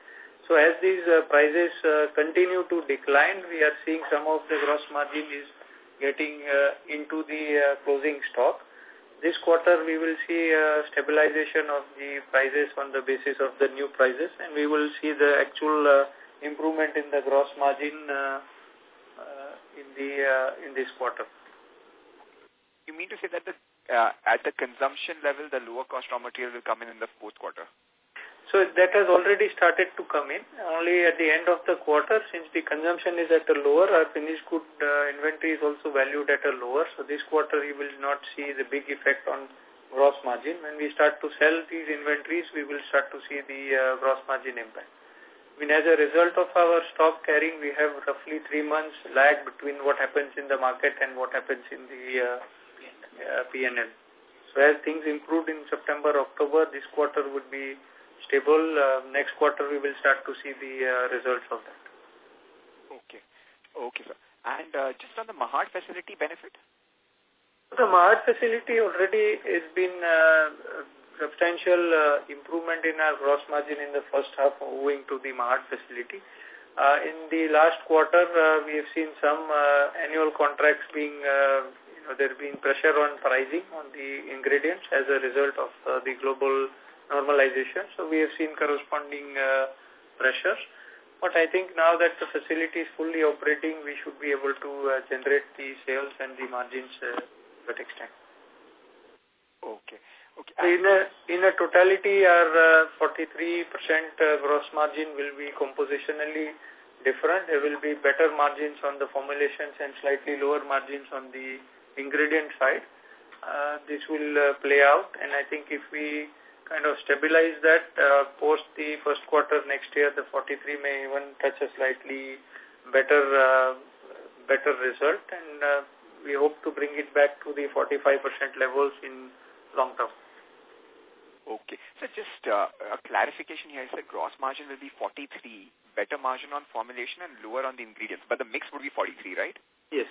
So as these uh, prices uh, continue to decline, we are seeing some of the gross margin is getting uh, into the uh, closing stock. This quarter we will see a stabilization of the prices on the basis of the new prices and we will see the actual uh, improvement in the gross margin uh, uh, in the uh, in this quarter. You mean to say that the, uh, at the consumption level, the lower cost raw material will come in in the fourth quarter? So that has already started to come in. Only at the end of the quarter, since the consumption is at a lower, our finished good uh, inventory is also valued at a lower. So this quarter you will not see the big effect on gross margin. When we start to sell these inventories, we will start to see the uh, gross margin impact. I mean, as a result of our stock carrying, we have roughly three months lag between what happens in the market and what happens in the uh, uh, PNL. So as things improved in September, October, this quarter would be stable. Uh, next quarter, we will start to see the uh, results of that. Okay. Okay, sir. And uh, just on the Mahad facility benefit? The Mahad facility already has been uh, substantial uh, improvement in our gross margin in the first half owing to the Mahad facility. Uh, in the last quarter, uh, we have seen some uh, annual contracts being uh, you know, there been pressure on pricing on the ingredients as a result of uh, the global normalization. So we have seen corresponding uh, pressures. But I think now that the facility is fully operating, we should be able to uh, generate the sales and the margins uh, to that extent. Okay. Okay. So in a in a totality, our 43% uh, uh, gross margin will be compositionally different. There will be better margins on the formulations and slightly lower margins on the ingredient side. Uh, this will uh, play out and I think if we kind of stabilize that uh, post the first quarter next year, the 43 may even touch a slightly better uh, better result and uh, we hope to bring it back to the 45% levels in long term. Okay. So just uh, a clarification here. I said gross margin will be 43, better margin on formulation and lower on the ingredients. But the mix would be 43, right? Yes.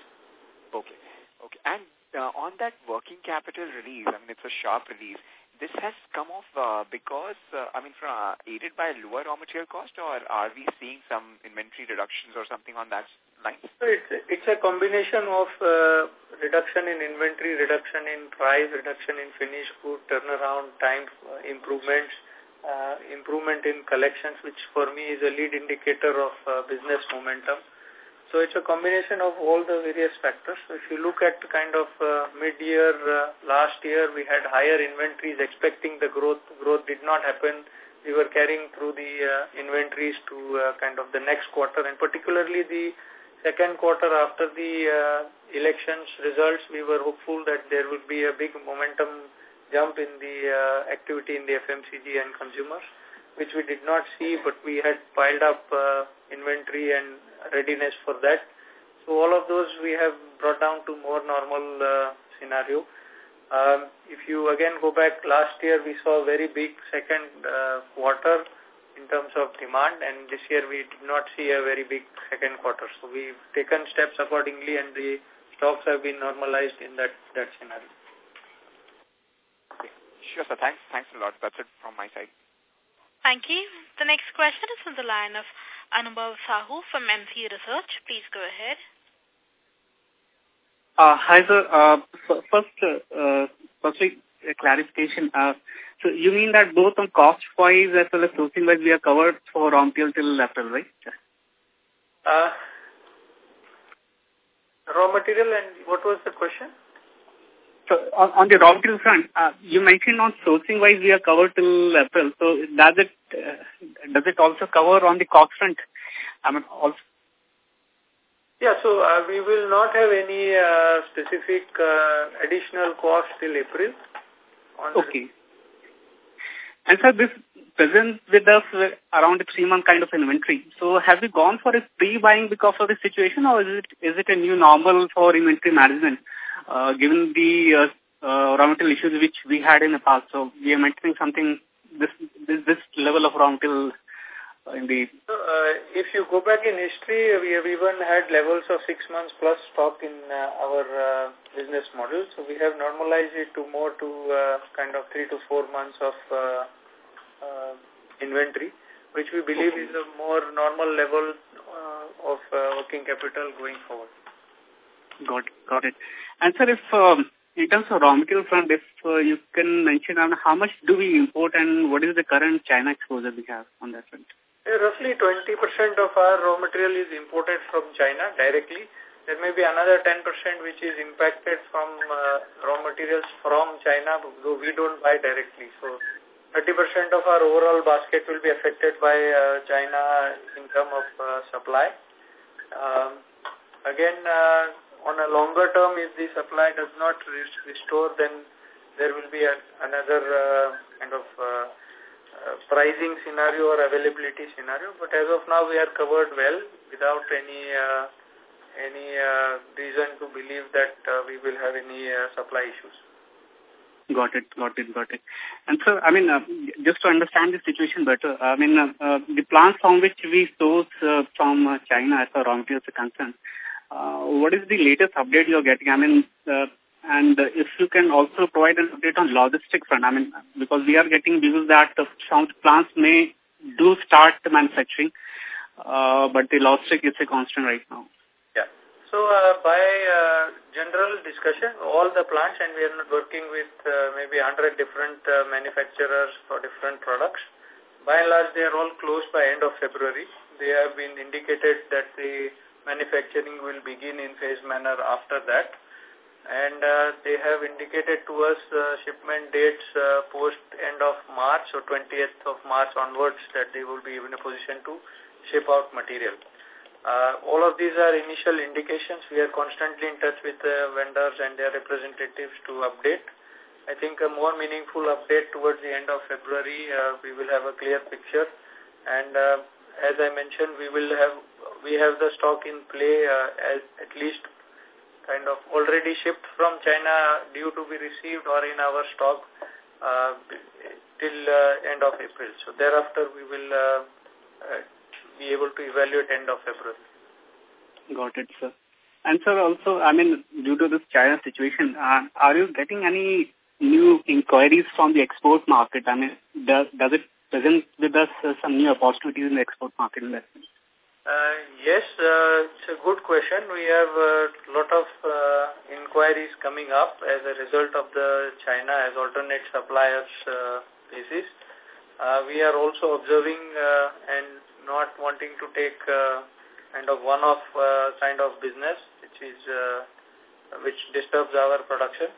Okay. Okay. And uh, on that working capital release, I mean, it's a sharp release. This has come off uh, because, uh, I mean, from, uh, aided by lower raw material cost or are we seeing some inventory reductions or something on that line? So it's, it's a combination of uh, reduction in inventory, reduction in price, reduction in finished good, turnaround time uh, improvements, uh, improvement in collections, which for me is a lead indicator of uh, business momentum. So it's a combination of all the various factors. So if you look at kind of uh, mid-year uh, last year, we had higher inventories expecting the growth. Growth did not happen. We were carrying through the uh, inventories to uh, kind of the next quarter and particularly the second quarter after the uh, elections results, we were hopeful that there would be a big momentum jump in the uh, activity in the FMCG and consumers, which we did not see, but we had piled up uh, inventory and readiness for that. So all of those we have brought down to more normal uh, scenario. Um, if you again go back last year, we saw a very big second uh, quarter in terms of demand and this year we did not see a very big second quarter. So we've taken steps accordingly and the stocks have been normalized in that, that scenario. Okay. Sure, sir. Thanks. Thanks a lot. That's it from my side. Thank you. The next question is from the line of Anubhav Sahu from MC Research. Please go ahead. Uh, hi, sir. Uh, first, uh, firstly, a clarification. Uh, so you mean that both on cost-wise as well as sourcing-wise, we are covered for raw material till April, right? Uh, raw material and what was the question? So on, on the raw material front, uh, you mentioned on sourcing-wise we are covered till April. So does it uh, does it also cover on the cost front? I mean, also. Yeah, so uh, we will not have any uh, specific uh, additional cost till April. okay. And sir, this presents with us around a three-month kind of inventory. So have we gone for a pre-buying because of the situation or is it is it a new normal for inventory management? Uh, given the uh, uh, raw material issues which we had in the past. So we are maintaining something, this this, this level of raw material uh, in the... So, uh, if you go back in history, we have even had levels of six months plus stock in uh, our uh, business model. So we have normalized it to more to uh, kind of three to four months of uh, uh, inventory, which we believe okay. is a more normal level uh, of uh, working capital going forward. Got. Got it. And sir, if um, in terms of raw material front, if uh, you can mention on how much do we import and what is the current China exposure we have on that front? Yeah, roughly 20% of our raw material is imported from China directly. There may be another 10% which is impacted from uh, raw materials from China, though we don't buy directly. So 30% of our overall basket will be affected by uh, China in terms of uh, supply. Um, again, uh, on a longer term, if the supply does not restore, then there will be a, another uh, kind of uh, uh, pricing scenario or availability scenario. But as of now, we are covered well without any uh, any uh, reason to believe that uh, we will have any supply issues. Got it, got it, got it. And so, I mean, uh, just to understand the situation better, I mean, uh, uh, the plants from which we source from China as far as raw materials are concerned, uh, what is the latest update you're getting? I mean, uh, and if you can also provide an update on logistics front, I mean, because we are getting views that some plants may do start manufacturing, uh, but the logistic is a constant right now. Yeah. So uh, by uh, general discussion, all the plants, and we are working with uh, maybe 100 different uh, manufacturers for different products. By and large, they are all closed by end of February. They have been indicated that the manufacturing will begin in phased manner after that. And uh, they have indicated to us uh, shipment dates uh, post end of March or 20th of March onwards that they will be in a position to ship out material. Uh, all of these are initial indications. We are constantly in touch with the vendors and their representatives to update. I think a more meaningful update towards the end of February, uh, we will have a clear picture. And uh, as I mentioned, we will have we have the stock in play uh, as at least kind of already shipped from China due to be received or in our stock uh, till uh, end of April. So thereafter we will uh, uh, be able to evaluate end of February. Got it, sir. And sir, also, I mean, due to this China situation, are you getting any new inquiries from the export market? I mean, does, does it present with us uh, some new opportunities in the export market investment? Uh, yes, uh, it's a good question. We have a lot of uh, inquiries coming up as a result of the China as alternate suppliers uh, basis. Uh, we are also observing uh, and not wanting to take uh, kind of one-off uh, kind of business, which is uh, which disturbs our production.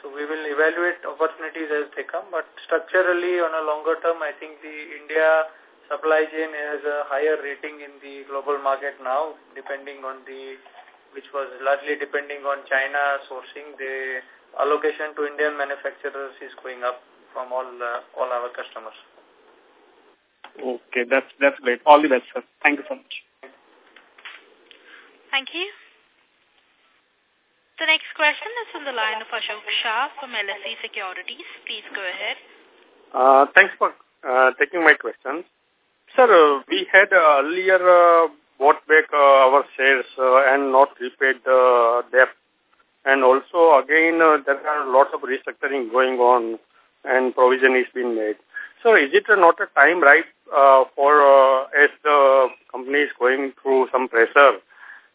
So we will evaluate opportunities as they come, but structurally on a longer term, I think the India supply chain has a higher rating in the global market now, depending on the, which was largely depending on China sourcing, the allocation to Indian manufacturers is going up from all uh, all our customers. Okay, that's that's great. All the best, sir. Thank you so much. Thank you. The next question is from the line of Ashok Shah from LSE Securities. Please go ahead. Uh, thanks for uh, taking my questions. Sir, uh, we had uh, earlier uh, bought back our shares and not repaid the debt. And also, again, there are lots of restructuring going on and provision is being made. So is it not a time right uh, for, uh, as the company is going through some pressure,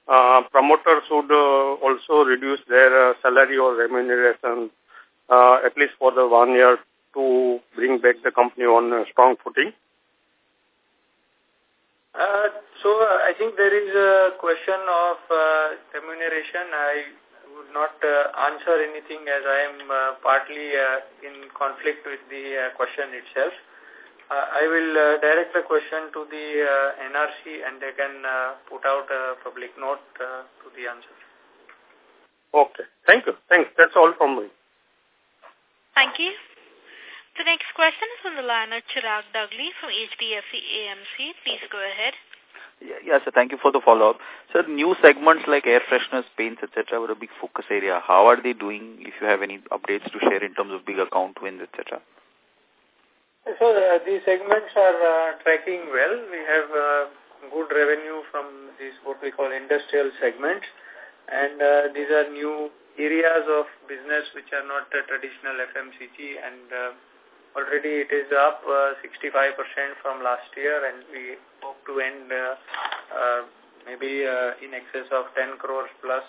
uh, promoters should uh, also reduce their uh, salary or remuneration uh, at least for the one year to bring back the company on a strong footing? Uh, so uh, I think there is a question of uh, remuneration. I would not uh, answer anything as I am uh, partly uh, in conflict with the uh, question itself. Uh, I will uh, direct the question to the uh, NRC and they can uh, put out a public note uh, to the answer. Okay. Thank you. Thanks. That's all from me. Thank you. The next question is from the line of Chirag Dagli from HDFC AMC. Please go ahead. Yeah, yes, sir. Thank you for the follow-up. Sir, new segments like air fresheners, paints, etc. were a big focus area. How are they doing, if you have any updates to share in terms of big account wins, etc.? So uh, these segments are uh, tracking well. We have uh, good revenue from these what we call industrial segments. And uh, these are new areas of business which are not the traditional FMCG and uh, already it is up 65% uh, from last year and we hope to end uh, uh, maybe in excess of 10 crores plus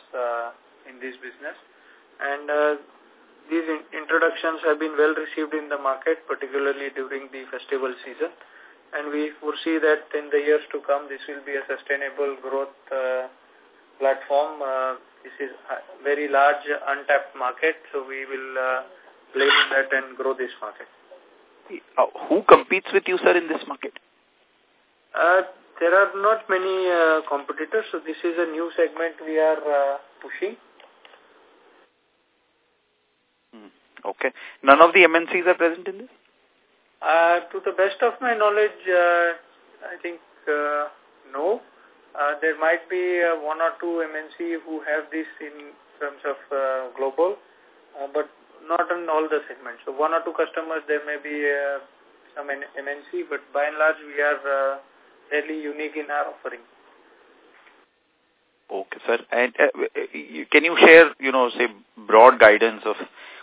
in this business. And these in introductions have been well received in the market, particularly during the festival season. And we foresee that in the years to come, this will be a sustainable growth uh, platform. Uh, this is a very large untapped market, so we will uh, play in that and grow this market. Uh, who competes with you, sir, in this market? Uh, there are not many uh, competitors, so this is a new segment we are uh, pushing. Hmm. Okay. None of the MNCs are present in this? Uh, to the best of my knowledge, uh, I think uh, no. Uh, there might be uh, one or two MNC who have this in terms of uh, global, uh, but not in all the segments. So one or two customers, there may be uh, some MNC, but by and large, we are uh, fairly unique in our offering. Okay, sir. And uh, can you share, you know, say, broad guidance of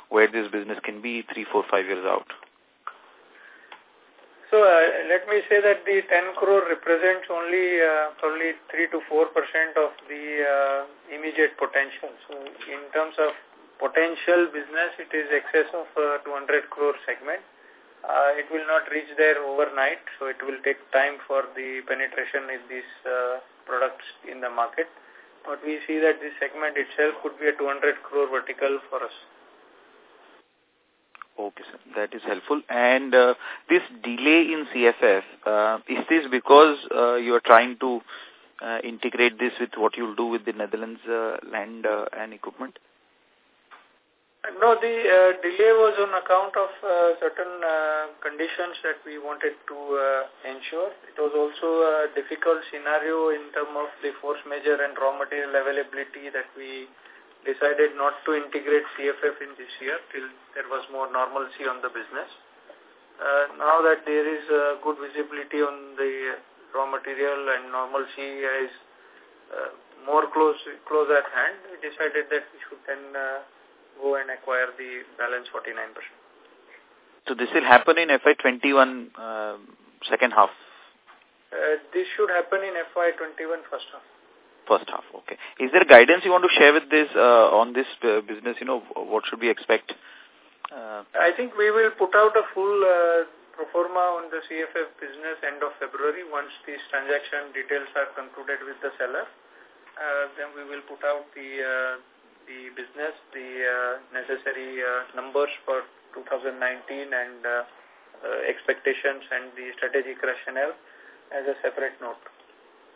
where this business can be three, four, five years out? So uh, let me say that the 10 crore represents only uh, probably 3 to 4 percent of the uh, immediate potential. So in terms of potential business, it is excess of uh, 200 crore segment. Uh, it will not reach there overnight, so it will take time for the penetration in these uh, products in the market. But we see that this segment itself could be a 200 crore vertical for us. Okay, sir. That is helpful. And uh, this delay in CFF, uh, is this because uh, you are trying to uh, integrate this with what you'll do with the Netherlands uh, land uh, and equipment? No, the uh, delay was on account of uh, certain uh, conditions that we wanted to uh, ensure. It was also a difficult scenario in terms of the force majeure and raw material availability that we decided not to integrate CFF in this year till there was more normalcy on the business. Uh, now that there is good visibility on the raw material and normalcy is uh, more close close at hand, we decided that we should then go and acquire the balance 49%. So this will happen in FY21 uh, second half? Uh, this should happen in FY21 first half. First half, okay. Is there guidance you want to share with this uh, on this uh, business? You know, what should we expect? Uh, I think we will put out a full uh, pro forma on the CFF business end of February once these transaction details are concluded with the seller. Uh, then we will put out the uh, the business, the uh, necessary uh, numbers for 2019 and uh, expectations and the strategic rationale as a separate note.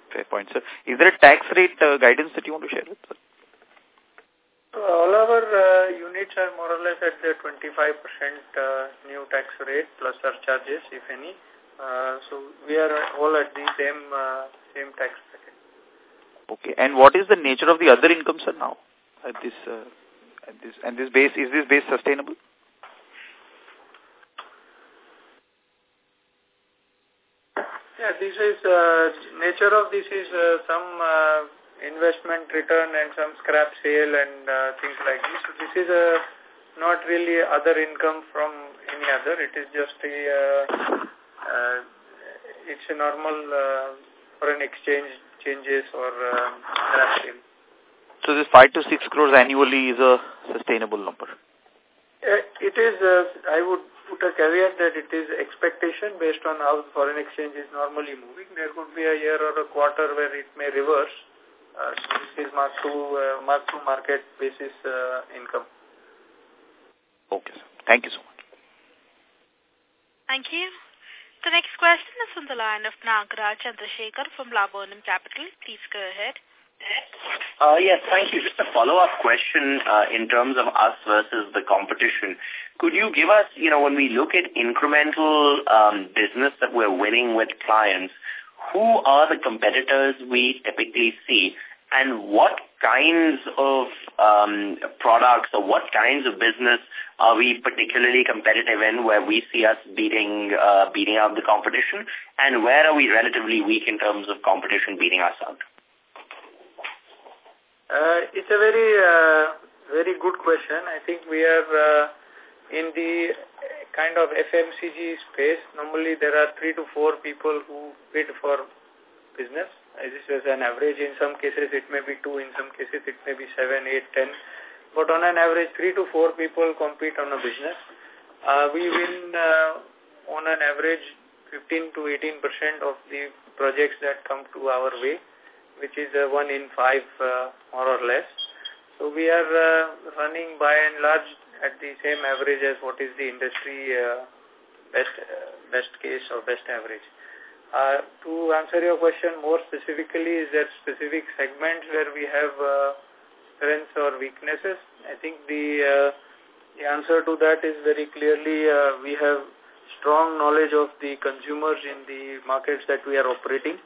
Fair point, sir. Is there a tax rate guidance that you want to share with us? all our uh, units are more or less at the 25% uh, new tax rate plus surcharges, if any. Uh, so we are all at the same same tax bracket. Okay. And what is the nature of the other income, sir, now? At this uh, at this and this base is this base sustainable? Yeah, this is uh, nature of this is uh, some uh, investment return and some scrap sale and uh, things like this. So this is a not really other income from any other. It is just a uh, uh, it's a normal uh, foreign exchange changes or uh, scrap sale. So this 5 to 6 crores annually is a sustainable number? Uh, it is, uh, I would put a caveat that it is expectation based on how foreign exchange is normally moving. There could be a year or a quarter where it may reverse. Uh, so this is mark to, uh, mark to market basis uh, income. Okay, sir. Thank you so much. Thank you. The next question is from the line of Nagaraj Chandrasekhar from Laburnum Capital. Please go ahead. Uh, yes, thank you. Just a follow-up question uh, in terms of us versus the competition. Could you give us, you know, when we look at incremental um, business that we're winning with clients, who are the competitors we typically see and what kinds of um, products or what kinds of business are we particularly competitive in where we see us beating uh, beating out the competition and where are we relatively weak in terms of competition beating us out? Uh, it's a very, uh, very good question. I think we are uh, in the kind of FMCG space. Normally there are three to four people who bid for business. This is an average. In some cases it may be two, in some cases it may be seven, eight, ten. But on an average, three to four people compete on a business. Uh, we win uh, on an average 15 to 18 percent of the projects that come to our way which is uh, one in five uh, more or less. So we are uh, running by and large at the same average as what is the industry uh, best uh, best case or best average. Uh, to answer your question more specifically, is there specific segments where we have uh, strengths or weaknesses? I think the, uh, the answer to that is very clearly uh, we have strong knowledge of the consumers in the markets that we are operating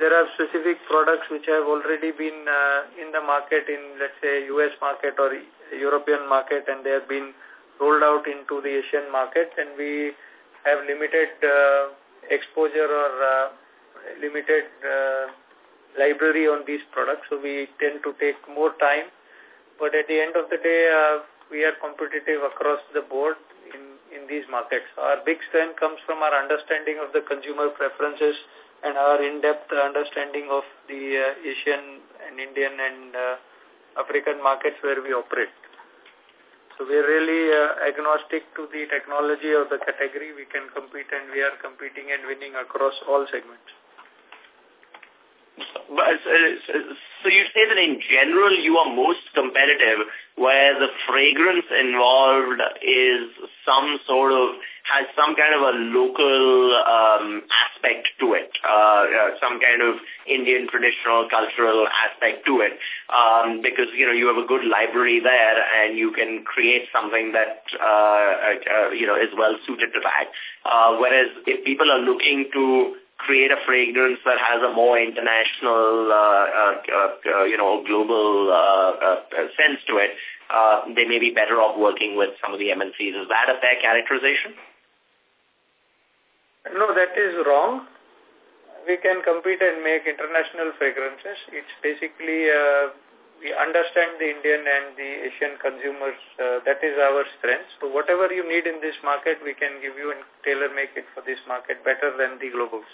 there are specific products which have already been uh, in the market in, let's say, U.S. market or European market and they have been rolled out into the Asian market and we have limited uh, exposure or uh, limited uh, library on these products. So we tend to take more time. But at the end of the day, uh, we are competitive across the board in, in these markets. Our big strength comes from our understanding of the consumer preferences and our in-depth understanding of the uh, Asian and Indian and uh, African markets where we operate. So we are really uh, agnostic to the technology of the category. We can compete and we are competing and winning across all segments. So you say that in general you are most competitive where the fragrance involved is some sort of, has some kind of a local um, aspect to it, uh, uh, some kind of Indian traditional cultural aspect to it, um, because, you know, you have a good library there and you can create something that, uh, uh, you know, is well suited to that. Uh, whereas if people are looking to create a fragrance that has a more international, uh, uh, uh, you know, global uh, uh, sense to it, uh, they may be better off working with some of the MNCs. Is that a fair characterization? No, that is wrong. We can compete and make international fragrances. It's basically, uh, we understand the Indian and the Asian consumers. Uh, that is our strength. So whatever you need in this market, we can give you and tailor make it for this market better than the globals.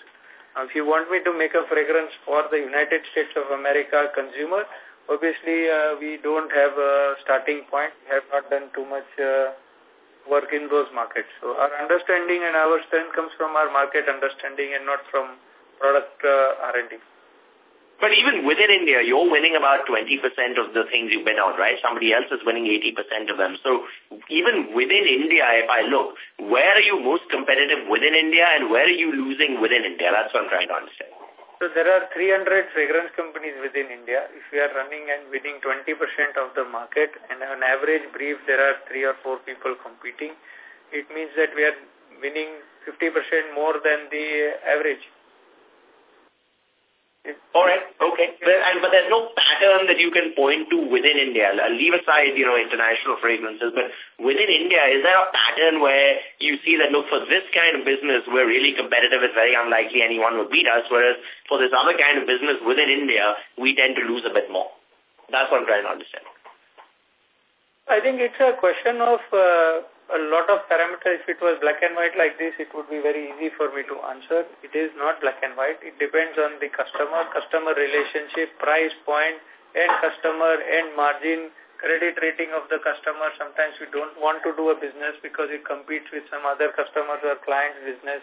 Now, if you want me to make a fragrance for the United States of America consumer, obviously uh, we don't have a starting point, we have not done too much uh, work in those markets. So our understanding and our strength comes from our market understanding and not from product uh, R&D. But even within India, you're winning about 20% of the things you win out, right? Somebody else is winning 80% of them. So even within India, if I look, where are you most competitive within India and where are you losing within India? That's what I'm trying to understand. So there are 300 fragrance companies within India. If we are running and winning 20% of the market and on average brief there are three or four people competing, it means that we are winning 50% more than the average. All right, okay. But, and, but there's no pattern that you can point to within India. Leave aside, you know, international fragrances, but within India, is there a pattern where you see that, look, for this kind of business, we're really competitive, it's very unlikely anyone would beat us, whereas for this other kind of business within India, we tend to lose a bit more. That's what I'm trying to understand. I think it's a question of uh, a lot of parameters. If it was black and white like this, it would be very easy for me to answer. It is not black and white. It depends on the customer, customer relationship, price point, end customer, end margin, credit rating of the customer. Sometimes we don't want to do a business because it competes with some other customers or clients' business.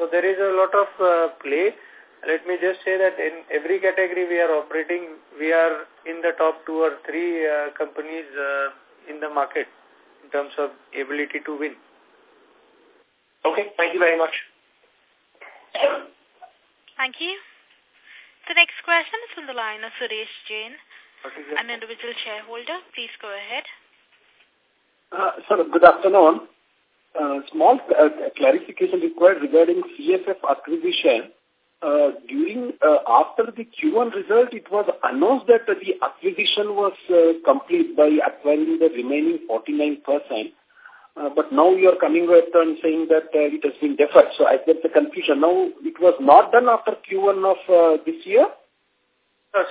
So there is a lot of uh, play. Let me just say that in every category we are operating, we are in the top two or three uh, companies uh, in the market in terms of ability to win. Okay, thank you very much. Thank you. The next question is from the line of Suresh Jain, an individual shareholder. Please go ahead. Uh, sir, good afternoon. Uh, small uh, clarification required regarding CFF acquisition. Uh, during uh, after the Q1 result, it was announced that the acquisition was uh, complete by acquiring the remaining 49%. Uh, but now you are coming with and saying that uh, it has been deferred. So I get the confusion. Now it was not done after Q1 of uh, this year?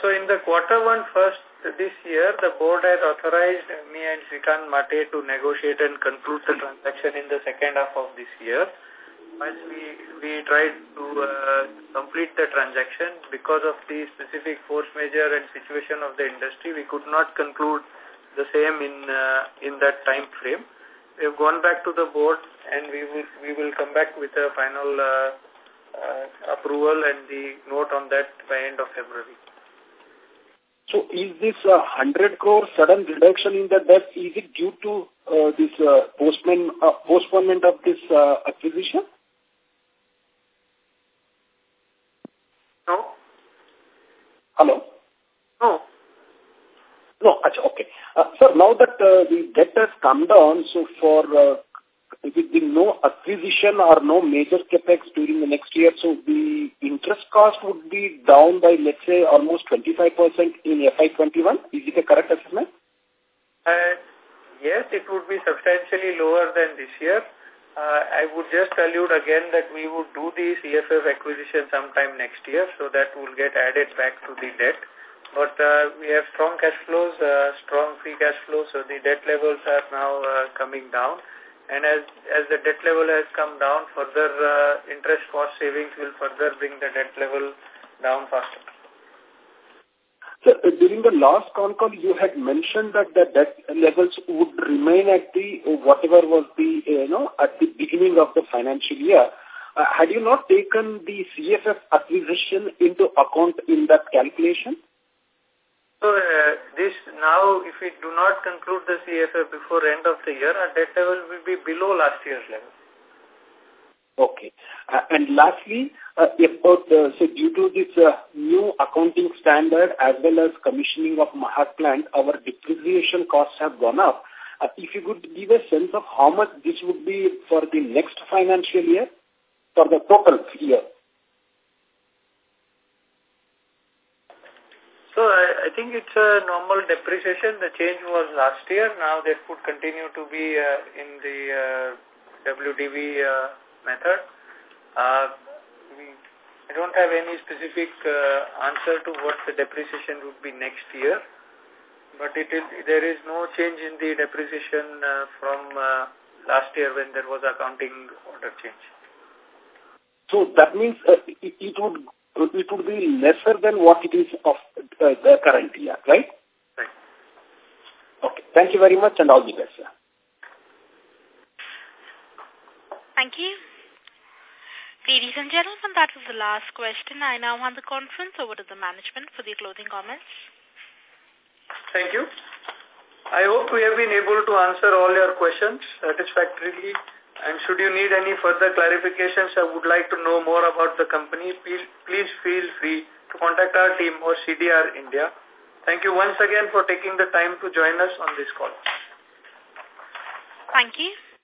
So in the quarter one first this year, the board has authorized me and Srikant Mate to negotiate and conclude the transaction in the second half of this year. Once we, we tried to uh, complete the transaction, because of the specific force majeure and situation of the industry, we could not conclude the same in uh, in that time frame we have gone back to the board and we will, we will come back with a final uh, uh, approval and the note on that by end of February. So is this uh, 100 crore sudden reduction in the debt, is it due to uh, this uh, uh, postponement of this uh, acquisition? No. Hello? No. No, okay. Uh, sir, now that uh, the debt has come down, so for uh, with the no acquisition or no major capex during the next year, so the interest cost would be down by, let's say, almost 25% in FY21. Is it a correct assessment? Uh, yes, it would be substantially lower than this year. Uh, I would just allude again that we would do the CFF acquisition sometime next year, so that will get added back to the debt. But uh, we have strong cash flows, uh, strong free cash flows, so the debt levels are now uh, coming down. And as, as the debt level has come down, further uh, interest cost savings will further bring the debt level down faster. So uh, during the last con call, you had mentioned that the debt levels would remain at the uh, whatever was the uh, you know at the beginning of the financial year. Uh, had you not taken the CFF acquisition into account in that calculation? So uh, this now, if we do not conclude the CFF before end of the year, our debt level will be below last year's level. Okay. Uh, and lastly, uh, uh, so due to this uh, new accounting standard as well as commissioning of Mahad plant, our depreciation costs have gone up. Uh, if you could give a sense of how much this would be for the next financial year, for the total year. So I, I think it's a normal depreciation. The change was last year. Now that would continue to be uh, in the uh, WDV uh, method. Uh, we, I don't have any specific uh, answer to what the depreciation would be next year. But it is, there is no change in the depreciation uh, from uh, last year when there was accounting order change. So that means uh, it, it would it would be lesser than what it is of uh, the current year, right? Right. Okay. Thank you very much and all the best, sir. Thank you. Ladies and gentlemen, that was the last question. I now hand the conference over to the management for the closing comments. Thank you. I hope we have been able to answer all your questions satisfactorily and should you need any further clarifications or would like to know more about the company, please, please feel free to contact our team or CDR India. Thank you once again for taking the time to join us on this call. Thank you.